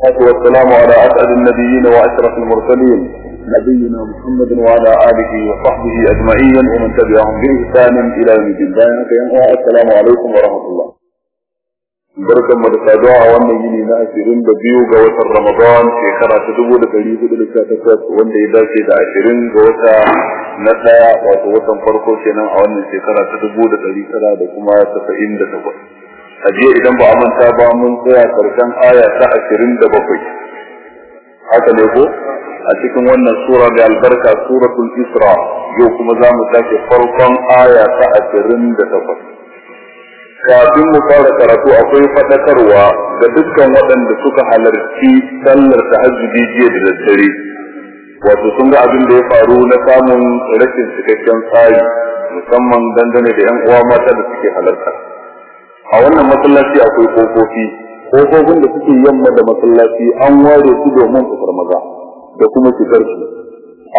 الصلاة والسلام على أسعد النبيين وأشرف المرسلين. نبينا محمد وعلى آله وصحبه أجمعين ومن تبعهم بإحسان إلى يوم الدين. السلام عليكم ورحمة الله. بركة مدفع دعاء والنجين ناشرين ببيو قوات رمضان. في خرعة تدبو لكي يجد لكاتكات وانجي ذا سيد عشرين قوات نتا وقوات فرقو كنا عوان في خرعة تدبو لكي يجد لكاتكات وانجي ذا سيد عشرين قوات نتا وقوات فرقو كنا عوان في خرعة تدبو لكي يجد A jiya idan ba a manta ba mun tsaya ƙarshen aya ta ashirin da bakwai. Haka ne ko? A cikin wannan sura da albarka suratul Isra yau kuma za mu sake farkon aya ta ashirin da takwas. kafin mu fara karatu akwai faɗakarwa ga dukkan waɗanda suka halarci sallar tahajjudi jiya da daddare wato sun ga abin da ya faru na samun rashin cikakken tsari musamman dangane da 'yan uwa mata da suke halarta a wannan masallaci akwai kofofi. Kofofin da suke yamma da masallaci an ware su domin fitar maza da kuma fitar su.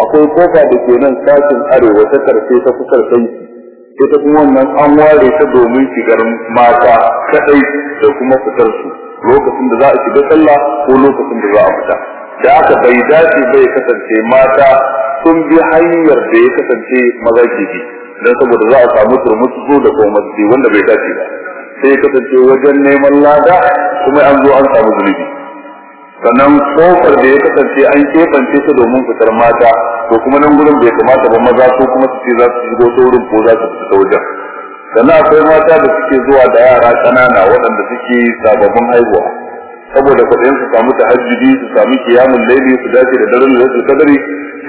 Akwai ƙofa da ke nan sashin arewa ta ƙarfe ta kusa sai ita kuma wannan an ware ta domin shigar mata kadai da kuma fitar su. Lokacin da za a shiga sallah ko lokacin da za a fita. Da aka bai dace bai kasance mata sun bi hanyar da ya kasance maza ke bi. Don saboda za a samu turmutsu da kuma wanda bai dace ba. Sai kasance wajen neman lada kuma an zo an samu zunubi. Sannan ƙofar da ya kasance an keɓance ta domin fitar mata to kuma nan gurin bai kamata ba maza ko kuma su ce za su shigo ta wurin ko za su fita ta wajen. Sannan akwai mata da suke zuwa da yara ƙanana waɗanda suke sababbin haihuwa. Saboda kuɗin su samu tahajjudi su samu kiyamun laili su dace da daren da su kadari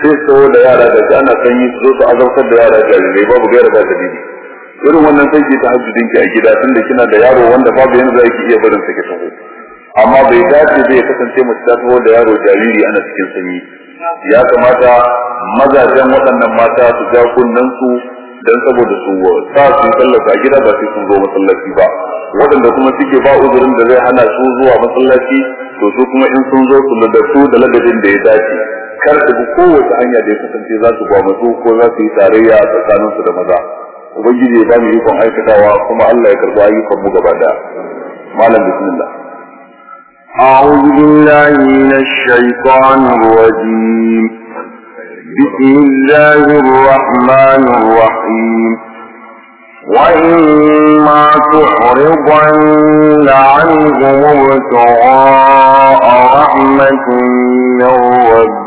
sai su da yara da ana sanyi su zo su azabtar da yara jarirai babu gaira ba dalili. Irin wannan sai ke tahajjudin ki a gida tunda kina da yaro wanda babu yanzu za ki iya barin sa ki taho. Amma bai dace zai kasance mace ta taho da yaro jariri ana cikin sanyi. Ya kamata mazajen waɗannan mata su ja kunnen su dan saboda su sa su sallaka a gida ba sai sun zo masallaci ba. Waɗanda kuma suke ba uzurin da zai hana su zuwa masallaci to su kuma in sun zo su ladatu da ladabin da ya dace. Kar su bi kowace hanya da ya kasance za su gwamatu ko za su yi tarayya tsakaninsu da maza. Ubangiji ya ba mu ikon aikatawa kuma Allah ya karɓi ayyukan mu gaba da malam bismillah. أعوذ بالله من الشيطان الرجيم. بسم الله الرحمن الرحيم. وإما تعرضن عنهم ابتغاء رحمة من ربك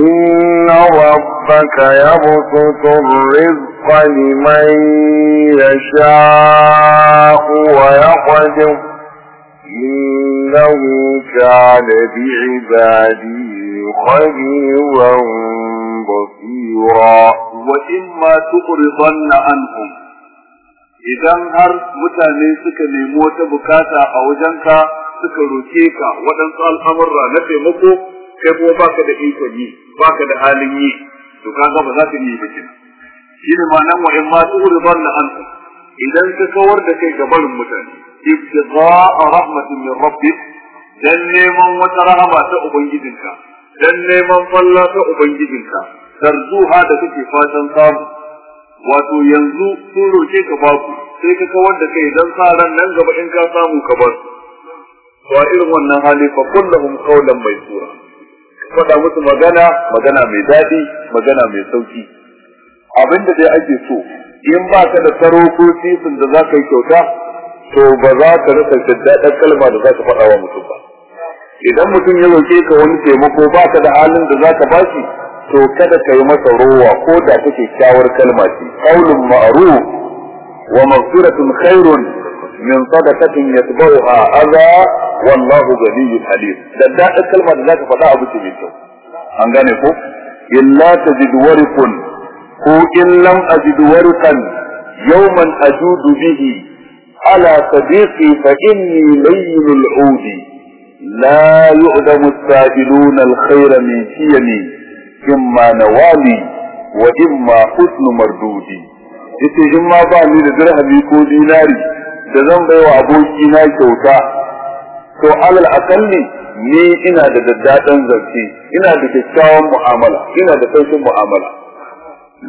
إن ربك يبسط الرزق لمن يشاء ويقدر إنه كان بعباده خبيرا بصيرا وإما تقرضن عنهم idan har mutane suka nemi wata bukata a wajenka suka roke ka waɗansu al'amurra na taimako kai kuma baka da ikon yi baka da halin yi to kaga ba za ka yi bikin shi ne ma'anan wa in ma turidan la anta idan ka kawar da kai ga barin mutane ibtida'a rahmatin min rabbik dan neman wata rahama ta ubangijinka dan neman falla ta ubangijinka tarzuha da kake fatan samu. Wato yanzu sun roke ka baku sai ka kawar da kai dan sa ran nan gaba in ka samu ka bar to irin wannan hali fa kullahum qawlan maysura faɗa musu magana magana mai daɗi magana mai sauƙi abin da dai ake so in ba ka da taro ko sisin da za ka yi kyauta to ba za ka rasa daddaɗar kalma da za ka faɗa wa mutum ba. Idan mutum ya roƙe ka wani taimako ba ka da halin da za ka ba shi to kada ka yi masa rowa ko da ta kyakkyawar kalma ce. Qaulun ma'ruf wa maghfiratun khairun min sadaqatin yatba'uha adha wallahu ghaniyyun halim daddaɗar kalma da za ka faɗa abu ce mai kyau an gane ko illa tajid warqun ko in lam ajid warqan yawman ajudu bihi على صديقي فإني لين العود لا يؤدم السائلون الخير من شيمي إما نوالي imma husnu mardudi yace in ma ba ni da dirhami ko dinari da zan bai wa aboki na kyauta to alal akalli ni ina da daddadan zance ina da kyakkyawan mu'amala ina da saukin mu'amala.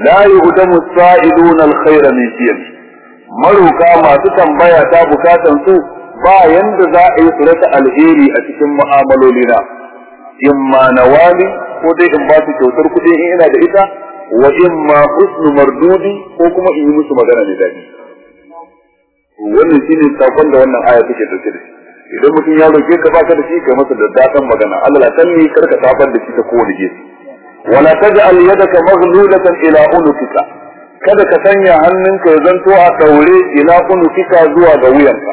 La yu'damu sa'iluna alkhayra min shiyam maruka masu tambaya ta bukatan su ba yanda za a yi su rasa alheri a cikin mu'amalolina. Imma nawali ko dai in ba su kyautar kuɗi in ina da ita wa imma husnu mardudi ko kuma in yi musu magana da daɗi. Wannan shine saƙon da wannan aya take ɗauke da shi. Idan mutum ya roke ka baka da shi kai masa da dadan magana. Allah la tanni kar ka tafar da shi ta kowane gefe. Wala taj'al yadaka maghlulatan ila unukika. Kada ka sanya hannunka ya zanto a daure ila unukika zuwa ga wuyanka.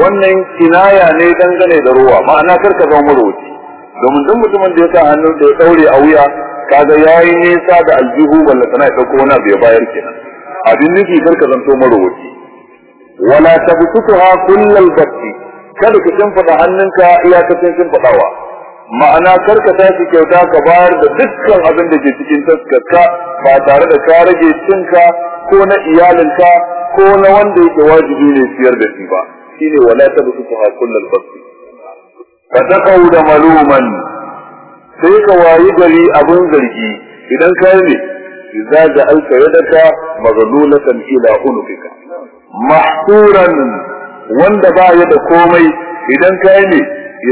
Wannan kinaya ne dangane da ruwa ma'ana kar ka zama marwaci domin duk mutumin da ya sa hannun da ya daure a wuya kaga yayi nisa da aljihu balla sana ya ɗauko wani abu ya bayar kenan. Abin nufi kar ka zanto marwaci wala tabsutuha kullal basti kada ka shimfida hannunka iyakacin shimfidawa ma'ana kar ka tashi kyauta ka bayar da dukkan abin da ke cikin taskarka ba tare da ka rage cinka ko na iyalinka ko na wanda yake wajibi ne siyar da shi ba. Shine wala tabsutuha kullal basti ka takau da maluman. Sai ka wayi gari abin zargi. Idan ka ne idza ja'alta yadaka maghlulatan ila unukika mahsuran wanda ba ya da komai idan ka yi ne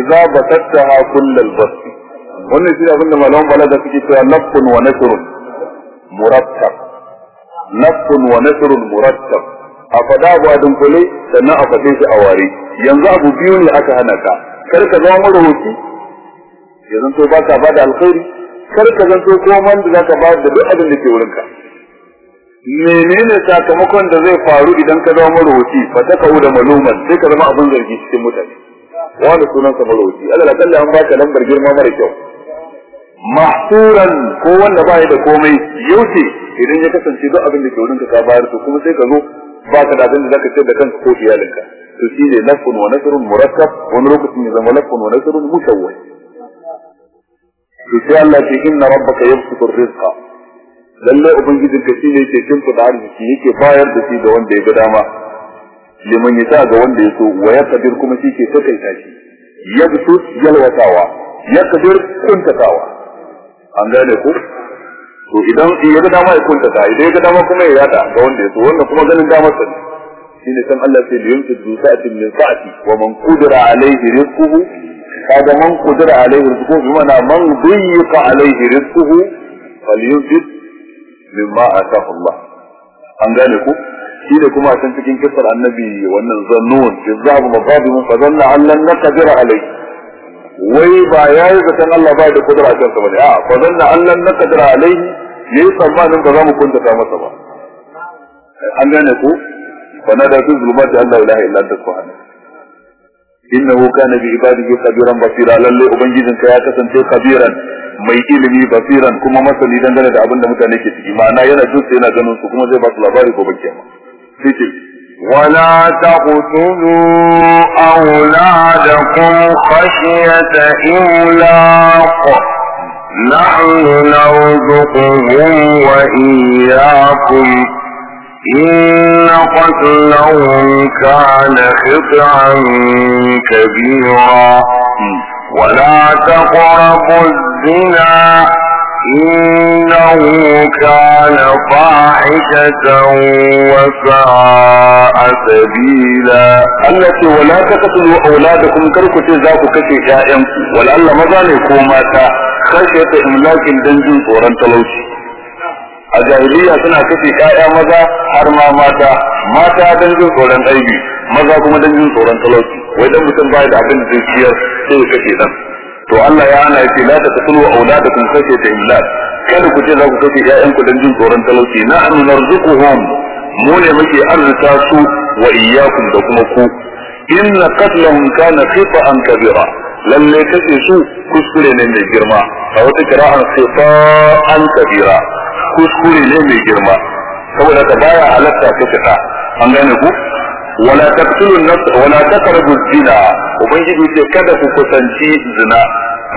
idza basattaha kullal bast wannan shi abin da malaman balaga suke cewa lafun wa nasrun murattab lafun wa nasrun murattab a fada ba dunkule sannan a fade shi a ware. Yanzu abu biyu ne aka hana ka. Kar ka zama marubuci ya zanto ba ka ba da alkhairi. Kar ka zanto koman da zaka ba da duk abin da ke wurinka. Menene sakamakon da zai faru idan ka zama marubuci? Fa ta kawo da maluman sai ka zama abin zargi cikin mutane. Wani sunan sa marubuci. Allah kalli an baka lambar girma mara kyau. Mahsuran ko wanda ba da komai yauce idan ya kasance duk abin da ke wurinka ka bayar to kuma sai ka zo ba ka da abin da zaka ce da kanka ko iyalinka. To shine lafun wa nasrun murakkab wani lokacin ya zama lafun wa nasrun mushawwah to sai Allah ce inna rabbaka yabsutu rizqa lalle ubangijin ka shine yake shimfida arziki yake bayar da shi ga wanda ya ga dama liman yasa ga wanda ya so wa yaqdir kuma shi ke takaita shi yabsu yalwatawa yaqdir kuntatawa an gane ku to idan ya ga dama ya kuntata idan ya ga dama kuma ya yada ga wanda ya so wanda kuma ganin damar sa shine san Allah sai da yunfi du sa'atin min sa'ati wa man qudira alayhi rizquhu kaga man qudira alayhi rizquhu bi ma'ana man dayyaqa alayhi rizquhu falyunfiq mimma atahu Allah an gane ku shi da kuma a can cikin kisar annabi wannan zannun izzabu mabadimun fa zanna an lan naqdira alayhi wai ba yayi zaton Allah ba da kudura kan sa bane a fa zanna an lan naqdira alayhi yayi tsammanin ba za mu kunta masa ba an gane ku فنادى في الظلمات ان لا اله الا انت سبحانك انه كان بعباده خبيرا بصيرا lalle ubangijinka ya kasance khabiran mai ilimi basiran kuma masani dangane da abin da mutane ke ciki ma'ana yana jin su yana ganin su kuma zai ba su labari gobe kiyama sai ce ولا تقتلوا أولادكم خشية إملاق نحن نرزقهم وإياكم إن قتلهم كان خطعا كبيرا ولا تقربوا الزنا إنه كان فاحشة وساء سبيلا. التي ولا تقتلوا أولادكم. كركو ذاك كشي ماذا يكون ماتا خشية إملاك دنجل ورن تلوشي a jahiliya suna kashe ƴaƴa maza har ma mata. Mata don jin tsoron aibi maza kuma don jin tsoron talauci. Wai dan mutum bai da abin da zai ciyar sai kashe dan to Allah ya hana ya ce la ta tasulu auladakum kashe ta imlak kada ku ce za ku kashe ƴaƴan don jin tsoron talauci. Na an narzuquhum. Mu ne muke arzuta su wa iyyakum da kuma ku. Inna qatlahum kana khita'an kabira. Lalle kashe su kuskure ne mai girma. A wata kira'an khita'an kabira. Kuskure ne mai girma. Saboda ka baya halatta ka fita. An gane ku? Wala taqtulu nafs wala taqrabu zina. Ubangiji ce kada ku kusanci zina.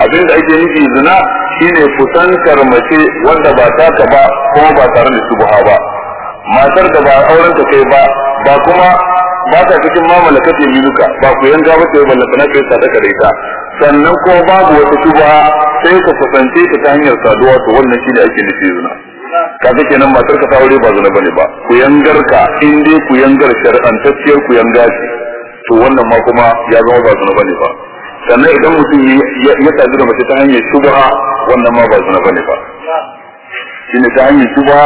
Abin da ake nufi zina shine kusantar mace wanda ba taka ba kuma ba tare da shubha ba. Matar da ba auren ta kai ba ba kuma ba ta cikin mamala kace minuka ba ku yanga ba sai ballanta na kai sadaka da ita. Sannan kuma babu wata shubha sai ka kusance ta ta hanyar saduwa to wannan shine ake nufi zina. Kaga kenan matar ka ta aure ba zina ba ne ba. Ku yangar ka in dai ku yangar shar'antacciyar ku yanga ce to wannan ma kuma ya zama ba zina ba ne ba. Sannan idan mutum ya sadu da mace ta hanyar shubha wannan ma ba zina ba ne ba. Shine ta hanyar shubha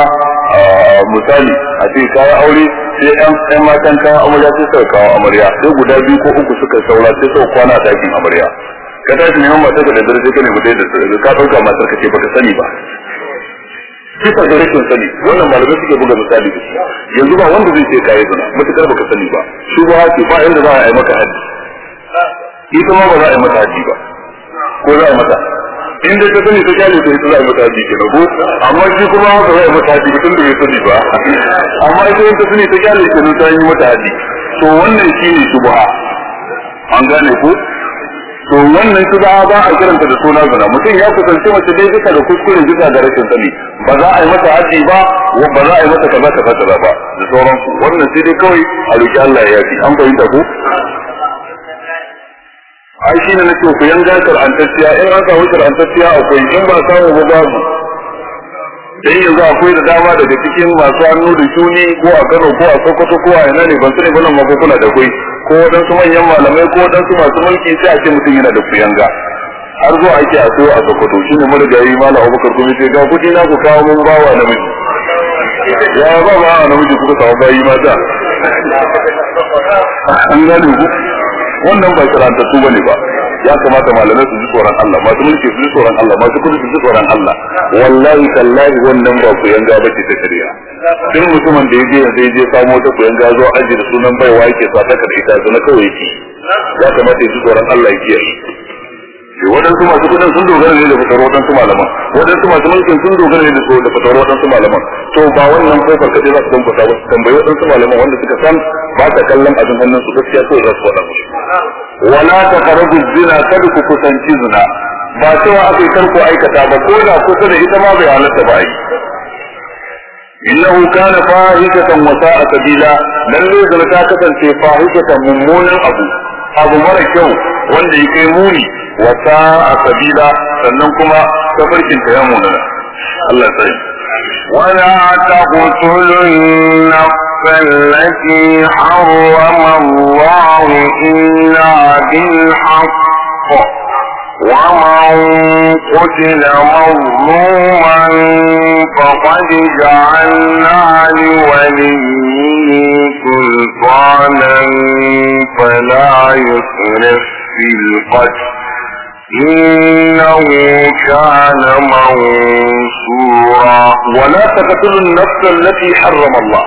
misali a ce kawo aure sai ɗan ɗan matan kawo amarya sai suka kawo amarya. Sai guda biyu ko uku suka saura sai suka kwana a ɗakin amarya. Ka tashi neman matar ka da dare sai ka nemi da ka ɗauka matar ka ce baka sani ba. Kisa da rashin sani. Wannan malamai suke buga misali da yanzu ba wanda zai ce kayi zina matuƙar baka sani ba. Shi ba ce ba inda za a yi maka haji ita ma ba za a yi mata haji ba. Ko za a yi mata? In dai ka sani ta ƙyale ta ita za a yi mata haji ke ko? Amma shi kuma ba za a yi mata haji tun da bai sani ba. Amma ita in ta sani ta ƙyale ta ta yi mata haji to wannan shi ne shubha. An gane ko? To wannan shubha ba a kiranta da suna zina. Mutum ya kusance mace dai bisa da kuskure bisa da rashin sani. Ba za a yi mata haji ba ba za a yi mata kaza kaza kaza ba da sauransu. Wannan sai dai kawai a roki Allah ya yafi. An fahimta ko? Ai shine na ce ku yanga karantacciya. In an samu karantacciya akwai in ba samu ba babu. Dan yanzu akwai da dama daga cikin masu hannu da shuni ko a Kano ko a Sokoto ko a ina ne ban sani ba nan ma ko kula da kai ko wadansu manyan malamai ko wadansu masu mulki sai a ce mutum yana da kuyanga. Har zuwa ake a a Sokoto shine marigayi malam Abubakar kuma sai ga kuɗi na ku kawo mun bawa namiji. Ya ba ba namiji kuka kawo bayi mata? An gane ku? Wannan ba karanta su ba ne ba. Ya kamata malamai su ji tsoron Allah masu mulki su ji tsoron Allah masu kuɗi su ji tsoron Allah. Wallahi tallahi wannan ba ku yanga bace ta shari'a. Duk mutumin da ya je yanzu ya je samo ta ku yanga zo aji da sunan baiwa yake sa ta kada ita zo na kawai yake. Ya kamata ya ji tsoron Allah ya kiyaye. Shi waɗansu masu kuɗin sun dogara ne da fitar waɗansu malaman. Waɗansu masu mulkin sun dogara ne da fitar waɗansu malaman. To ba wannan ƙofar kaɗai za su don fita ba su tambayi waɗansu malaman wanda suka san ba ta kallon abin hannun su gaskiya ko za su faɗa musu. Wala ta karabu zina kada ku kusanci zina. Ba cewa aka yi karko aikata ba ko da kusa da ita ma bai halatta ba yi. Innahu kana fahishatan wa sa'a sabila lalle zina ta kasance fahishatan mummunan abu. Abu mara kyau wanda ya kai muni wa sa'a sabila sannan kuma tafarkin ta ya munana Allah sai ولا تقتلوا النفس التي حرم الله إلا بالحق ومن قتل مظلوما فقد جعلنا لوليه سلطانا فلا يسرف في القتل إنه كان منصورا ولا تقتلوا النفس التي حرم الله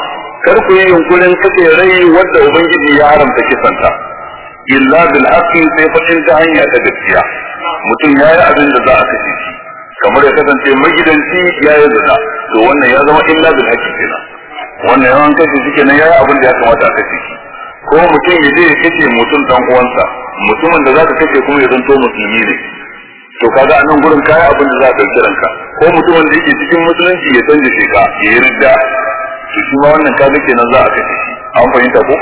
ya haramta kisanta illa bil haqqi sai fadin ta hanya ta gaskiya mutum ya yi abin da za a kashe shi kamar ya kasance magidanci ya yi zina to wannan ya zama illa bil haqqi kenan wannan yawan kashe shi kenan ya yi abin da ya kamata a kashe shi ko mutum ya je ya kashe mutum dan uwansa mutumin da za ka kashe kuma ya zanto musulmi ne. To kaga a nan gurin kayi abin da za ka ɗauki ranka ko mutumin da yake cikin musulunci ya canja shi ka ya yi ridda. To shi ma wannan kaga kenan za a kashe shi. An fahimta ko?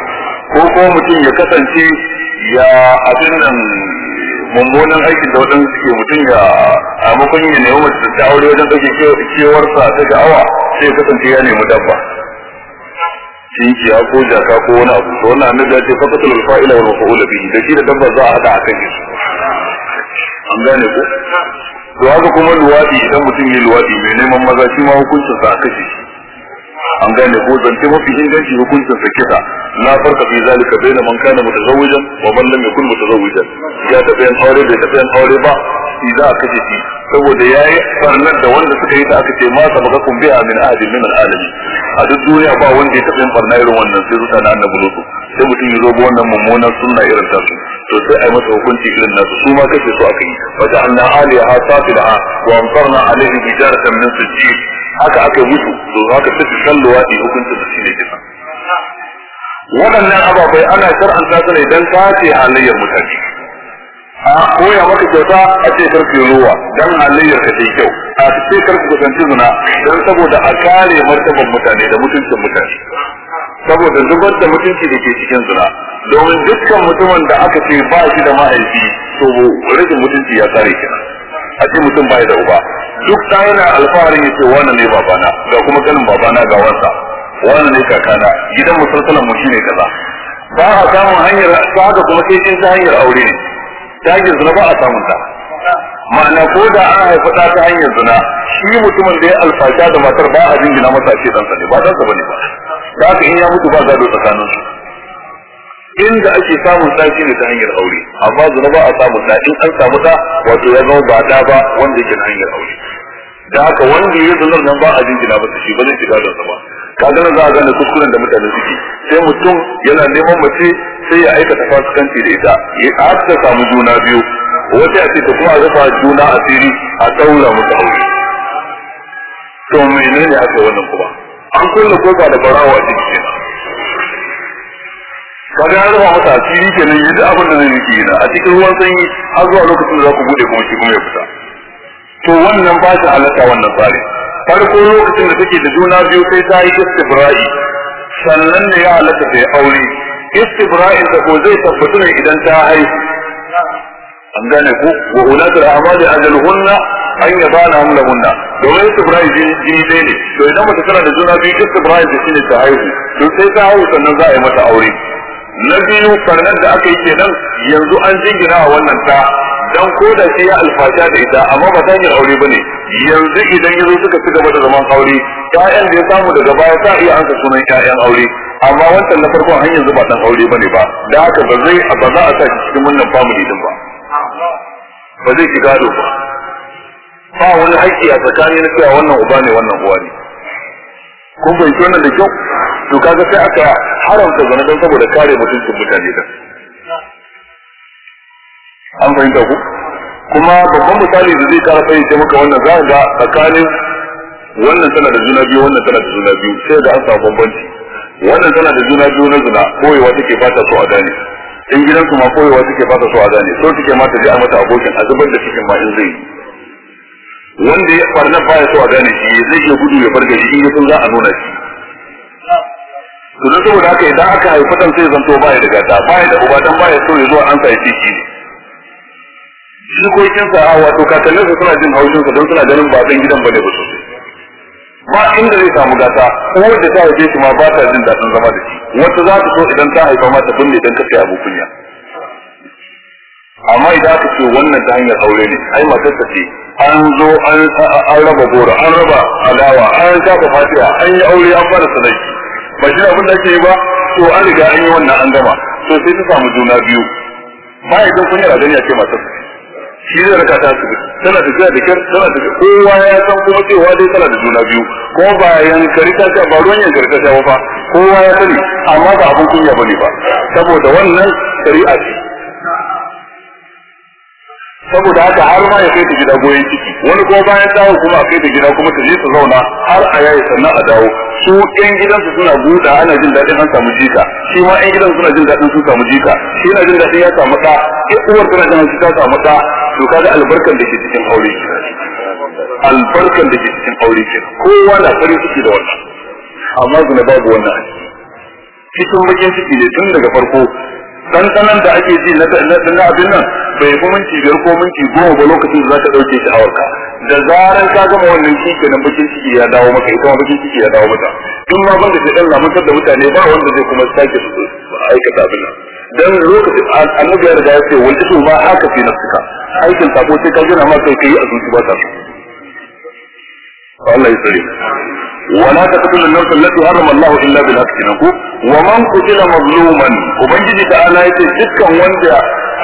Ko ko mutum ya kasance ya abin nan mummunan aikin da waɗansu suke mutum ya a makon ya nemi mace ta aure wajen ɗauke kewarsa ta sha'awa sai ya kasance ya nemi dabba. Tinkiya ko jaka ko wani abu. To wannan annabi ya ce faqatul fa'ila wal maf'ul bihi. Da shi da dabba za a hada a kan shi an gane ko? To haka kuma luwadi idan mutum ya luwadi mai neman maza shi ma hukuncin sa aka shi. An gane ko? Zance mafi inganci hukuncin sa kisa. La farka fi zalika baina man kana mutazawwijan wa man lam yakun mutazawwijan. Ya tafi yan aure bai tafi yan aure ba shi za a kace shi. Saboda yayi farnar da wanda suka yi ta aka ce ma sabaqakum biha min ahadin min al-alamin. A duk duniya ba wanda ya tafi yin farna irin wannan sai zuta na annabi lutu. Sai mutum ya zo ga wannan mummunan sunna irin ta su to sai ai masa hukunci irin nasu. Su ma kace su aka yi. Wa ja'alna aliyaha safilaha wa amtarna alaihim hijaratan min sijjid haka aka yi musu. To haka sai su kallo wadi hukuncin su shine kisa. Waɗannan ababai ana shar'anta su ne dan tace halayyar mutane. A koya maka kyauta a ce ƙarfi ruwa dan halayyar ka sai kyau. A ce ƙarfi kusanci zina dan saboda a kare martaban mutane da mutuncin mutane. Saboda zubar da mutunci da ke cikin zina. Domin dukkan mutumin da aka ce ba shi da mahaifi to rashin mutunci ya kare kenan a ce mutum bai da uba. Duk ta yana alfaharin ya ce wannan ne babana? Ga kuma kanin babana ga wansa. Wannan ne kakana? Gidan musalsalan mu shine kaza. Ba a samun hanyar ta haka kuma sai in ta hanyar aure ne. Ta hanyar zina ba a samun ta. Ma'ana ko da an haifa ta ta hanyar zina shi mutumin da ya alfasha da matar ba a jingina masa ce ɗansa ne ba ɗansa ba ne ba. Da haka in ya mutu ba gado tsakanin su inda ake samun ɗa ne ta hanyar aure amma zina ba a samun ɗa. In an samu ɗa wato ya zama ba ɗa ba wanda yake ta hanyar aure. Da haka wanda ya zunar nan ba a jingina masa shi ba zai shiga da ba. Kaga nan za a gane kuskuren da mutane suke. Sai mutum yana neman mace sai ya aikata fasikanci da ita ya aka samu juna biyu. Wata ya ce ta kuma rufa juna asiri a daura musu aure. To menene aka wannan kuma? An kulle ƙofa da barawa a cikin kaga an rufa masa asiri kenan yanzu abin da zai yi kenan. A cikin ruwan sanyi har zuwa lokacin da za ku buɗe kuma shi kuma ya fita. To wannan ba shi halatta wannan tsari farko lokacin da take da juna biyu sai ta yi istibra'i. Sannan ne ya halatta ta aure. Istibra'in ta ko zai tabbatu ne idan ta haihu. An gane ku? Wa ulatul ahmadi ajaluhunna an yabana hamlahunna domin istibra'i jini jini ne. To idan mace tana da juna biyu istibra'i ta shine ta haihu. To sai ta haihu sannan za a yi mata aure. Na biyu farnar da aka yi kenan yanzu an jingina wa wannan ta dan ko da shi ya alfasha da ita amma ba ta aure ba ne yanzu idan ya zo suka ci gaba da zaman aure ƴaƴan da ya samu daga baya ta iya ansa sunan ƴaƴan aure. Amma wancan na farkon har yanzu ba dan aure ba ne ba. Da haka ba zai ba za a sa shi cikin wannan family din ba. Ba zai shiga gado ba. Ba wani haƙƙi a tsakanin na cewa wannan uba ne wannan uwa ne. Kun bai wannan da kyau? To kaga sai aka haramta zana don saboda kare mutuncin mutane da. An fahimta ku? Kuma babban misali da zai kara fahimta maka wannan za ga tsakanin wannan tana da juna biyu wannan tana da juna biyu sai da an samu bambanci. Wannan tana da juna biyu na zina koyewa take fata so a gane. In gidansu ma koyewa take fata so a gane. So take mata ji a mata abokin a zubar da cikin ma in zai wanda ya farna baya so a gane shi zai iya gudu ya farga shi in ya san za a nuna shi. To don saboda haka idan aka haifi dan sai zanto baya da gata baya da uba dan baya so ya zo an sa ya ce shi ne. Jikokin sa wato kakannin sa suna jin haushin sa don suna ganin ba dan gidan ba ne ba sosai. Ba inda zai samu gata uwar da ta haife shi ma ba ta jin daɗin zama da shi. Wata za ta so idan ta haifa ma ta binne dan kace abu kunya. Amma idan aka ce wannan ta hanyar aure ne ai matar ta ce an zo an raba goro an raba alawa an kafa fatiha an yi aure an fara sadaki. Ba shi abin da ake yi ba to an riga an yi wannan an gama. To sai ta samu juna biyu. Ba idan kun yi gani a ce matar ta shi zai raka ta asibiti. Tana tafiya da kyar tana tafiya. Kowa ya san kuma cewa dai tana da juna biyu. Ko ba yankari ta ba ruwan yankari ta ba kowa ya sani amma ba abin kunya ba ne ba. Saboda wannan shari'a ce. Saboda haka har ma ya kai ta gida goyon ciki. Wani kuma bayan dawo kuma a kai ta gida kuma ta je ta zauna har a yayi sannan a dawo. Su yan gidansu suna buɗa ana jin daɗin an samu jika. Shi ma yan gidansu suna jin daɗin sun samu jika. Shi na jin daɗin ya samu ɗa. Ƴan uwar tana jin haushi ta samu ɗa. To kaga albarkan da ke cikin aure albarkan da ke cikin aure ke kowa na farin ciki da wannan. Amma zuna babu wannan a cikin bakin ciki ne tun daga farko ɗanɗanan da ake ji na abin nan bai fi minti biyar ko minti goma ba lokacin da za ka ɗauke shi hawarka da zaran ka gama wannan shi kenan bakin ciki ya dawo maka ita ma bakin ciki ya dawo maka. In ma ban da shi ɗan lamuntar da mutane ba wanda zai kuma sake su aikata abin nan. Dan lokacin annabi ya riga ya ce wal isu ma haka fi nafsika. Aikin sabo sai ka gina ma kai kai a zuci ba ta Allah ya tsare ولا تقتل النفس التي حرم الله الا بالحق نكو ومن قتل مظلوما وبنجي تعالى yace dukkan wanda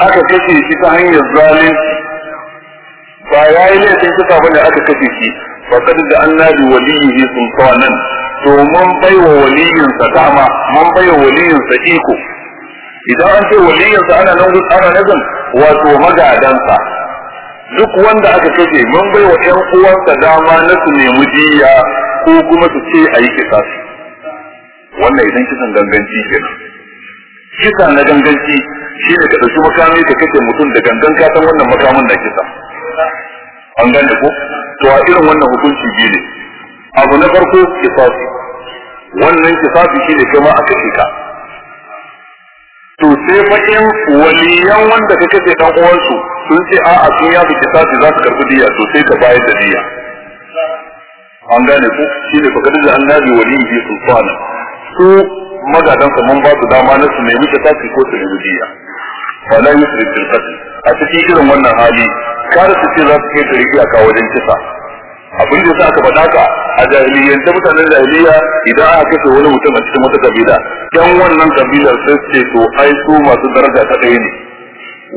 aka kashe shi ta hanyar zalunci ba yayi laifin kisa bane aka kashe shi fa kad da annabi waliyi sultanan to mun bai wa waliyin sa dama mun bai wa waliyin sa iko idan an ce waliyin sa ana nan ana nazan wato magadansa duk wanda aka kashe mun bai wa ƴan uwansa dama na su nemi diya ko kuma su ce a yi kisa wannan idan kisan ganganci kenan. Kisa na ganganci shi ne ka ɗauki makami ka kashe mutum da gangan ka san wannan makamin na kisa. An gane ko? To a irin wannan hukunci biyu ne. Abu na farko kisasi. Wannan kisasi shi ne kai ma aka ka. To sai fa waliyan wanda ka kashe dan uwansu sun ce a'a sun ya fi kisasi za su karɓi diya. To sai ka bayar da diya. An gane ku? Shi ne fakadin da an nabi waliyin bi sultana. Su magadansa mun ba su dama na su nemi kisasi ko su nemi diya. Fala yusri fil qatl. A cikin irin wannan hali kar su ce za su kai tariki a wajen kisa. Abin da sa aka faɗa ka a jahiliyyar ta mutanen jahiliya idan aka kashe wani mutum a cikin wata kabila yan wannan kabilar sai ce to ai su masu daraja ta ɗaya ne.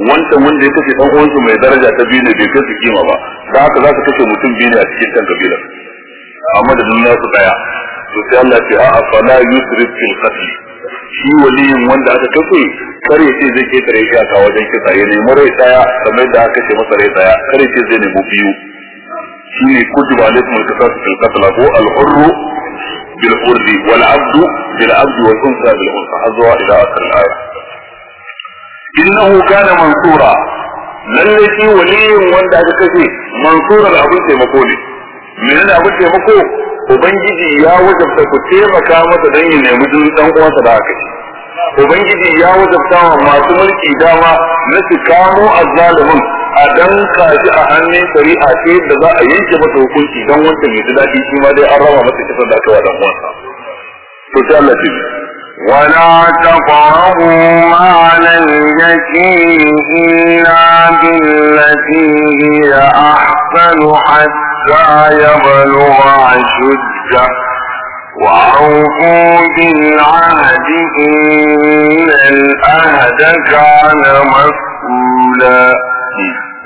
Wancan wanda ya kashe ɗan uwansu mai daraja ta biyu ne bai kai su kima ba. Da haka za su kashe mutum biyu ne a cikin kan kabilar. Amma da nan nasu ɗaya to sai Allah ce a'a fala yusrif fil qatl. Shi waliyin wanda aka kashe kar ya ce zai ƙetare shi a wajen kisa. Ya nemi rai ɗaya kamar da aka kashe masa rai ɗaya. Kar ya ce zai nemi biyu. Shine kutiba alaikum al-qisas fil qatl. Ko al-hurr bil hurr wal 'abd bil 'abd wal unsa bil unsa. Azwa ila akhir al-aya. Innahu kana mansura. Lalle shi waliyin wanda aka kashe mansura abin taimako ne. menene abin taimako ubangiji ya wajabta ku taimaka masa dan ya nemi jinin dan uwansa da aka ce ubangiji ya wajabta wa masu mulki dama na su kamo azzalimin a dan kaji a hannun shari'a ce da za a yanke masa hukunci dan wancan mai daɗi shi ma dai an raba masa kisan da aka wa dan uwansa to sai Allah ce ولا تقربوا مال اليتيم إلا بالتي هي أحسن حتى يبلغ أشده. وأوفوا بالعهد إن الأهد كان مسؤولا.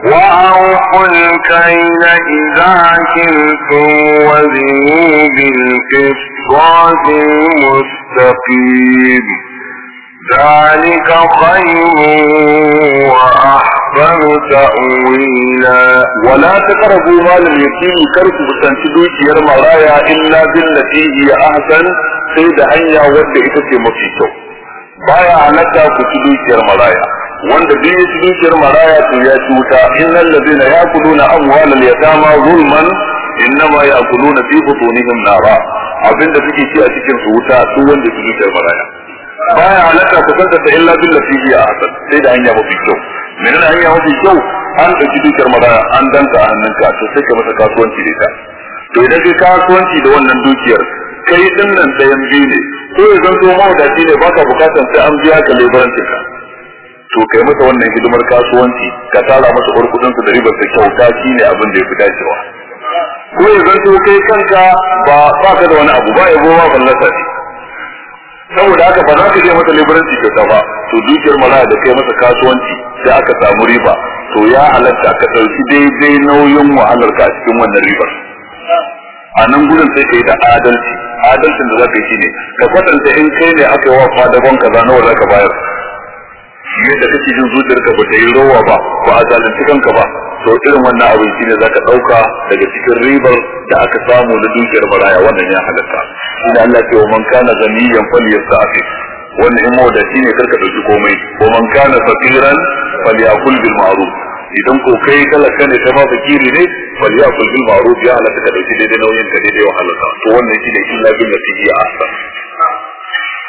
وأوفوا الكيل إذا كلتم وزنوا بالقسطاس المستقيم. ذلك خير وأحسن تأويلا ولا تقربوا مال اليتيم كركم بسنتدوك يرمى رايا إلا بالتي هي أحسن سيد هنيا ود إتكي مفيتو baya halatta ku ci dukiyar maraya wanda duk ya ci dukiyar maraya to ya ci wuta innal ladina yakuluna amwalal yatama zulman innama yakuluna fi butunihim nara abinda suke ci a cikin su wuta su wanda su dukiyar maraya baya halatta ku kanta ta illa billati hiya ahsan sai da hanya mafi kyau. Menene hanya mafi kyau? An ɗauki dukiyar maraya an danka a hannunka to sai ka masa kasuwanci da ita. To idan kai kasuwanci da wannan dukiyar kai ɗin nan ɗayan biyu ne. Ko ya zanto mawadaci ne baka bukatan sai an biya ka lebarancin ka. To kai masa wannan hidimar kasuwanci ka tara masa bar kuɗin da ribar ta kyauta shine abin da ya fi dacewa. Ko ya zanto kai kanka ba ba ka da wani abu ba ya goma ballasa ne saboda haka ba za ka je masa leburanci kyauta ba. To dukiyar mara da kai masa kasuwanci sai aka samu riba. To ya halatta ka ɗauki daidai nauyin wahalar ka a cikin wannan ribar. A nan gudun sai ka yi da adalci. Adalcin da za ka yi shine ka kwatanta in kai ne aka yi wa fadagon kaza nawa za ka bayar. Yadda kake jin zuciyarka ba ta yi rowa ba ba a zalunci kanka ba. To irin wannan abin shine za ka ɗauka daga cikin ribar da aka samu na dukiyar maraya wannan ya halatta. Shine Allah ce wa man kana ganiyan falyasta'fi wannan in mawadaci ne kar ka ɗauki komai. Wa man kana faqiran falyakul bil ma'ruf. Idan ko kai talaka ne ta ma fakiri ne bal ya kul bil ma'ruf ya halaka ka ɗauki daidai nauyin ka daidai wa halaka to wannan shine illa bil lati hiya ahsan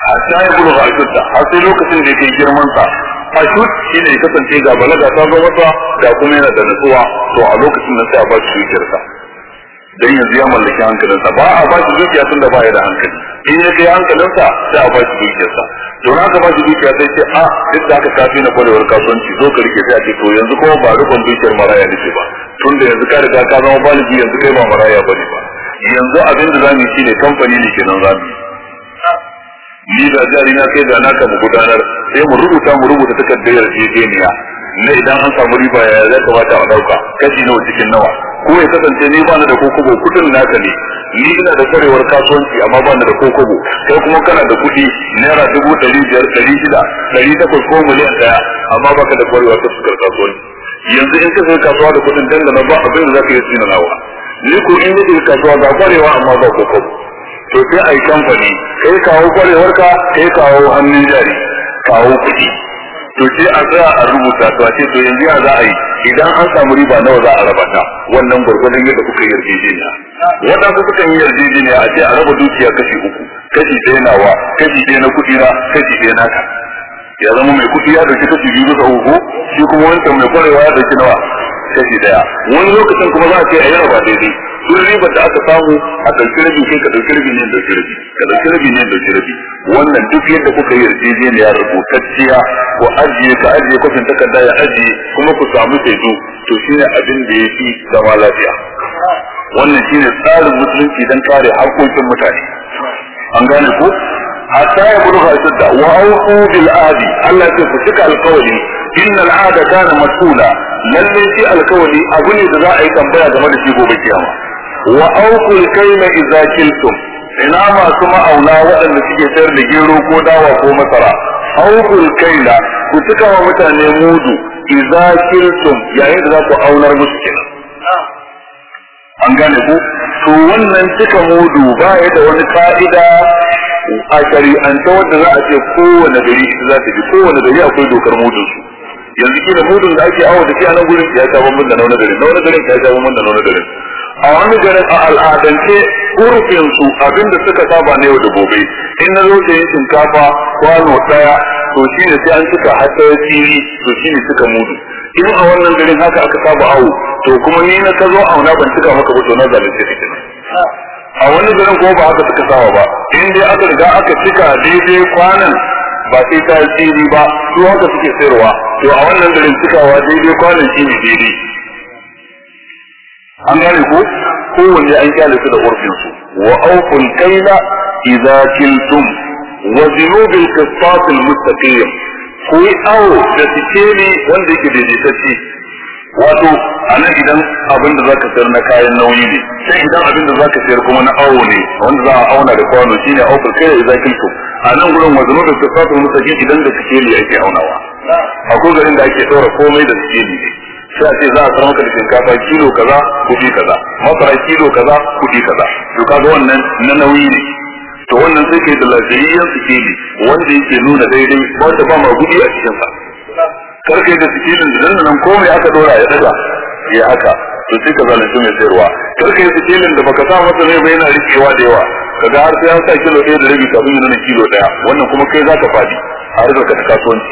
hatta ya bulu ga ashudda har sai lokacin da yake girman sa ashud shine ya kasance ga balaga ta zo masa da kuma yana da nutsuwa to a lokacin nan sai a ba shi dukiyarsa. Dan yanzu ya mallaki hankalinsa. Ba a ba shi dukiya tunda ba ya da hankali. In ya kai hankalinsa sai a ba shi dukiyarsa. Don haka ba shi dukiya sai ce a duk da haka kafi na kwarewar kasuwanci zo ka riƙe sai a ce to yanzu kuma ba rikon dukiyar maraya nake ba. Tun da yanzu ka riga ka zama baligi yanzu kai ba maraya ba ne ba. Yanzu abin da za mu shi ne kamfani ne kenan za mu ni da jari na kai da naka mu gudanar. Sai mu rubuta mu rubuta takardar yarjejeniya na idan an samu riba ya zai kamata a ɗauka kashi nawa cikin nawa? Ko ya kasance ni ba na da kokobo kuɗin naka ne. Ni ina da kwarewar kasuwanci amma ba na da kokobo. Kai kuma kana da kuɗi naira dubu ɗari biyar ɗari shida ɗari takwas ko miliyan ɗaya amma baka da kwarewar kasuwanci. Yanzu in ka sai kasuwa da kuɗin dangana ba abin da zaka yi nawa. Ni ko in yi kasuwa ga kwarewa amma ba kokobo. To sai a yi kamfani. Kai kawo kwarewarka kai kawo hannun jari. Kawo kuɗi. To sai a tsaya a rubuta to a ce to yanzu ya za a yi? Idan an samu riba nawa za a raba ta? Wannan gwargwadon yadda kuka yarjejeniya. Waɗansu sukan yi yarjejeniya a ce a raba dukiya kashi uku kashi ɗaya nawa kashi ɗaya na kuɗi na kashi ɗaya naka ya zama mai kuɗi ya ɗauki kashi biyu bisa uku shi kuma wancan mai kwarewa ya ɗauki nawa? Kashi ɗaya wani lokacin kuma za a ce a yi raba daidai. Duk ribar da aka samu a ɗauki rabi kai ka ɗauki rabi ne ɗauki rabi. Ka ɗauki rabi ne ɗauki rabi. Wannan duk yadda kuka yi yarjejeniya rubutacciya ko ajiye ka ajiye kwafin takarda ya ajiye kuma ku samu shaidu to shine abin da ya fi zama lafiya. Wannan shine tsarin musulunci don kare haƙoƙin mutane. An gane ko hatta ya buru shidda wa bil ahdi Allah ya ce ku cika alƙawari innal ahda kana mas'ula. Lalle shi alƙawari abu ne da za a yi tambaya game da shi gobe kiyama. Wa auku kayla idza kiltum. Ina masu ma'auna waɗanda suke sayar da gero ko dawa ko masara? Auku kaila ku cika wa mutane mudu idza kiltum yayin da za ku aunar musu kenan. An gane ku? To wannan cika mudu ba ya da wani fa'ida a shari'ance wanda za a ce kowane gari za ta bi kowane gari akwai dokar mudun su yanzu kila mudun da ake awo da shi a nan gurin ya sha bambam da nauna garin nauna garin ya sha bambam da nauna garin. A wani garin a al'adance urfin su abin da suka saba na yau da gobe. In na zo da yin shinkafa kwano ɗaya to shi ne sai an cika har ta tsiri to shi ne suka mudu. In a wannan garin haka aka saba awo to kuma ni na ka zo auna ban cika maka ba to na zalunce ka kenan. A wani garin kuma ba haka suka sawa ba in dai aka riga aka cika daidai kwanan ba sai ta tsiri ba su haka suke sayarwa. To a wannan garin cikawa daidai kwanan shi ne daidai. An gane ko kowanne an ƙyale su da urfin su. Wa awful kaila idza kiltum wa zinubil qisas al mustaqim. Ku yi awo da sikeli wanda yake daidaitacce. Wato a idan abin da zaka sayar na kayan nauyi ne sai idan abin da zaka sayar kuma na awo ne wanda za a auna da kwano shine awful kaila idza kiltum. A nan gurin wa zinubil qisas al mustaqim idan da sikeli ake aunawa. Akwai garin da ake ɗora komai da sikeli ne. Sai a ce za a san maka da shinkafa kilo kaza kuɗi kaza. Masara kilo kaza kuɗi kaza. To kaga wannan na nauyi ne. To wannan sai kai da lafiyayyen sikeli wanda yake nuna daidai wanda ba ma gudi a cikin sa kar kai da sikelin da nan nan komai aka dora ya daga ya haka. To sai ka zalunci mai sayarwa. Kar kai sikelin da baka sa masa ne ba yana rikewa da yawa. Kaga har sai an sa kilo ɗaya da rabi kafin ya nuna kilo ɗaya. Wannan kuma kai zaka faɗi a ka ta kasuwanci.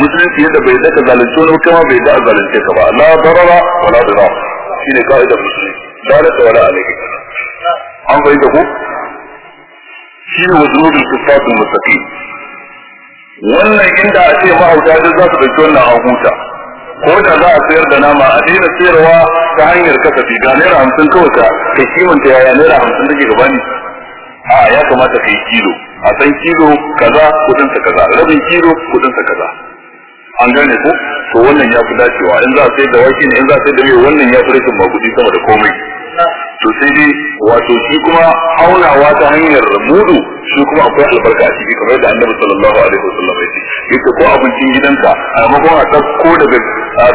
Musulunci yadda bai daga zalunci wani kuma bai da zalunce ka ba. La darara wa la dirar. Shine ka'idar musulunci. La da wala alayhi an bai da ku shine wuzurul kifatul mustaqim. Wannan inda a ce mahauta duk za su ɗauki wannan an ko da za a sayar da nama a daina sayarwa ta hanyar kasafi. Ga naira hamsin kawai ka ka kimanta yaya naira hamsin take gabani a ya kamata ka yi kilo. A san kilo kaza kuɗin kaza. Rabin kilo kuɗin kaza. An gane ko? To wannan ya fi dacewa. In za a sai da wake ne in za a sai da mai wannan ya fi rashin magudi sama da komai. To sai dai wato shi kuma aunawa ta hanyar mudu shi kuma akwai albarka a ciki kamar da annabi sallallahu alaihi wasallam ya ce. Yake ko abincin gidanka a maimakon a ɗauko daga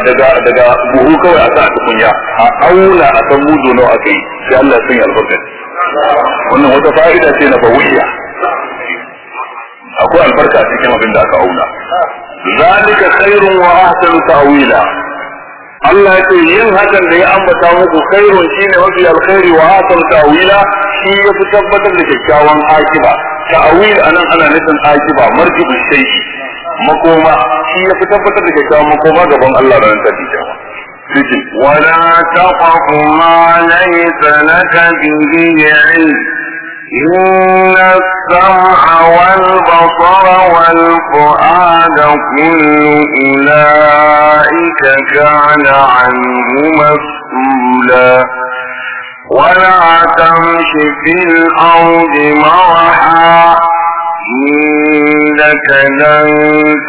daga daga buhu kawai a sa a tukunya a auna a san mudu nawa aka sai Allah ya sanya albarka. Wannan wata fa'ida ce na bawiyya. akwai albarka a cikin abin da aka auna zalika khairun wa ahsanu ta'wila Allah ya ce yin hakan da ya ambata muku khairun shine mafi alkhairi wa ahsanu ta'wila shi ya fi tabbatar da kyakkyawan akiba ta'wil anan ana nufin akiba marjibu shay'i makoma shi ya fi tabbatar da kyakkyawan makoma gaban Allah ran ta dijama ولا تقف ما ليس لك به علم إن السمع والبصر والفؤاد كل أولئك كان عنه مسؤولا ولا تمش في الأرض مرحا إنك لن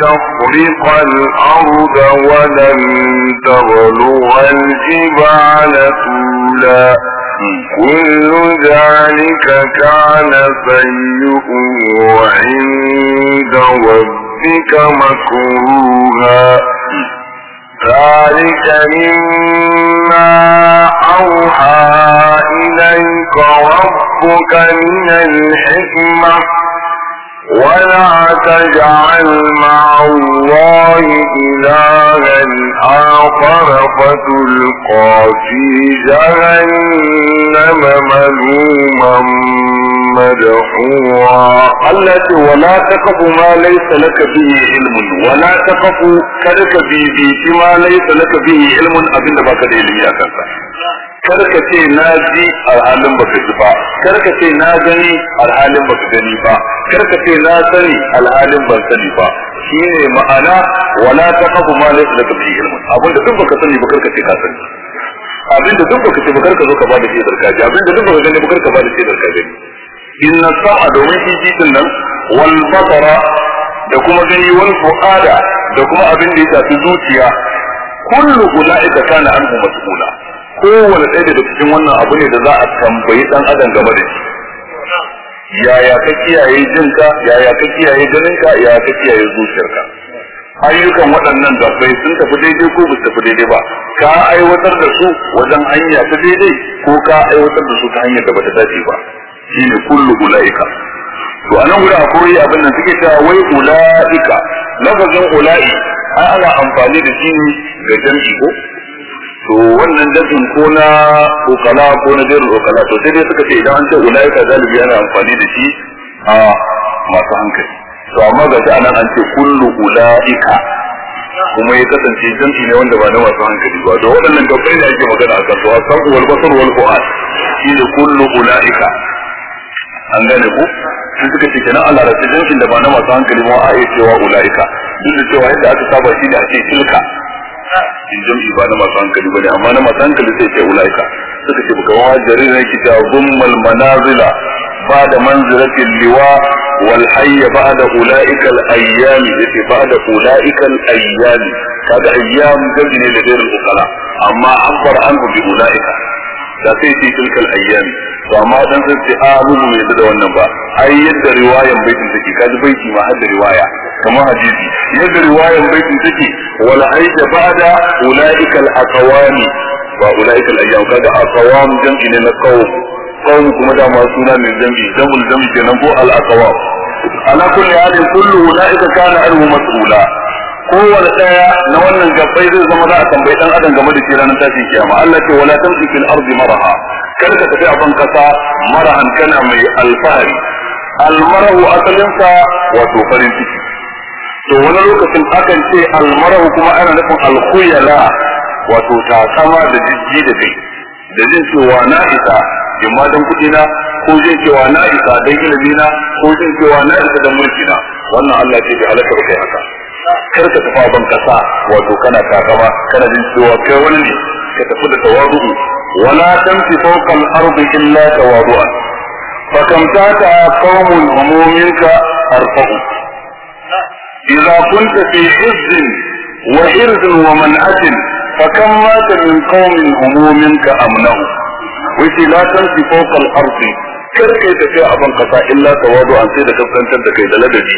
تخرق الأرض ولن تبلغ الجبال طولا كل ذلك كان سيئه عند ربك مكروها ذلك مما أوحى إليك ربك من الحكمة ولا تجعل مع الله إلها آخر فتلقى في جهنم ملوما مدحورا. الله ولا تقف ما ليس لك به علم. ولا تقف كرك به بي ما ليس لك به علم. أبن بك دليل يا ilimi a kansa kada ka ce na ji alhalin baka ji ba. Kada ka ce na gani alhalin baka gani ba. Kada ka ce na sani alhalin ban sani ba. Shine ma'ana wala taqfu ma laysa laka bihi ilmun. Abinda duk baka sani ba kar ka ce ka sani. Abinda duk baka ce ba kar ka zo ka ba da shaidar ka ji. Abinda duk baka gani ba kar ka ba da shaidar ka gani. Inna sa'a domin shi jikin nan wal basara da kuma gani wal fu'ada da kuma abin da ya shafi zuciya kullu ulaika kana anhu mas'ula. Kowane ɗaya daga cikin wannan abu ne da za a tambayi dan adam game da shi. Yaya ka kiyaye jinka yaya ka kiyaye ganinka yaya ka kiyaye zuciyarka. Ayyukan waɗannan gabbai sun tafi daidai ko ba su tafi daidai ba? Ka aiwatar da su wajen hanya ta daidai ko ka aiwatar da su ta hanyar da bata dace ba? Shine kullu ulaika. To a nan guda akwai abin nan suke cewa wai ulaika. Lafazin ulai ai ana amfani da shi ga jam'i ko? To wannan jam'in ko na ukala ko na jirul ukala to sai dai suka ce idan an ce ulaika galibi ana amfani da shi a masu hankali. To amma ga shi a nan an ce kullu ulaika kuma ya kasance jam'i ne wanda ba na masu hankali ba. Da waɗannan gabbai da ake magana a kan su wal basar wal fu'ad shi ne kullu ulaika. An gane ku? Sun suka ce kenan Allah da jinsin da ba na masu hankali ma a iya cewa ulaika. Duk da cewa yadda aka saba shi ne a ce tilka. in jam'i ba na masu hankali ba ne amma na masu hankali sai ce ulaika. Suka ce buka wa jarira yake ta gummal manazila ba da manziratin liwa wal hayya ba da ulaika al ayyami. Yace ba da ulaika al ayyami. Kaga ayyam jam'i ne da dairin ukala amma an fara an bi ulaika. Sai ce tilkal ayyami to amma dan sai ce a mu mu yadda da wannan ba ai yadda riwayan baitin take kaji baiti ma hadda riwaya kamar hadisi yadda riwayan baitin take wala aida ba'da ulaika al aqwami wa ulaika al ayyam kaga aqwam jam'i ne na qawm qawm kuma da ma suna ne jam'i jam'ul jam'i kenan ko al aqwam ala kulli halin kullu ulaika kana anhu mas'ula kowane ɗaya na wannan gabbai zai zama za a tambayi dan adam game da shi ranar tashin kiyama. Allah ce wala tamshi fil ardi maraha. Kar ka tafi a ban kasa marahan kana mai alfahari. Almarahu asalin sa wato farin ciki. To wani lokacin akan ce almarahu kuma ana nufin alkhuyala wato takama da jijji da kai. Da jin cewa na isa imma dan kuɗi na ko jin cewa na isa dan ilimi na ko jin cewa na isa dan mulki na wannan Allah ce bai halaka ba kai haka. Kar ka tafi ban kasa wato kana takama kana jin cewa kai wani ne ka tafi da tawadu wala tamshi fawqa al-ardi illa tawadu'an. Fa kam tata qawmun umuminka arfa'u. Idza kunta fi izzin wa irzin wa man'atin fa kam mata min qawmin umuminka amnahu wace la tamshi fawqa al-ardi kar kai tafiya a ban kasa illa tawadu'an sai da kaskantar da kai da ladabi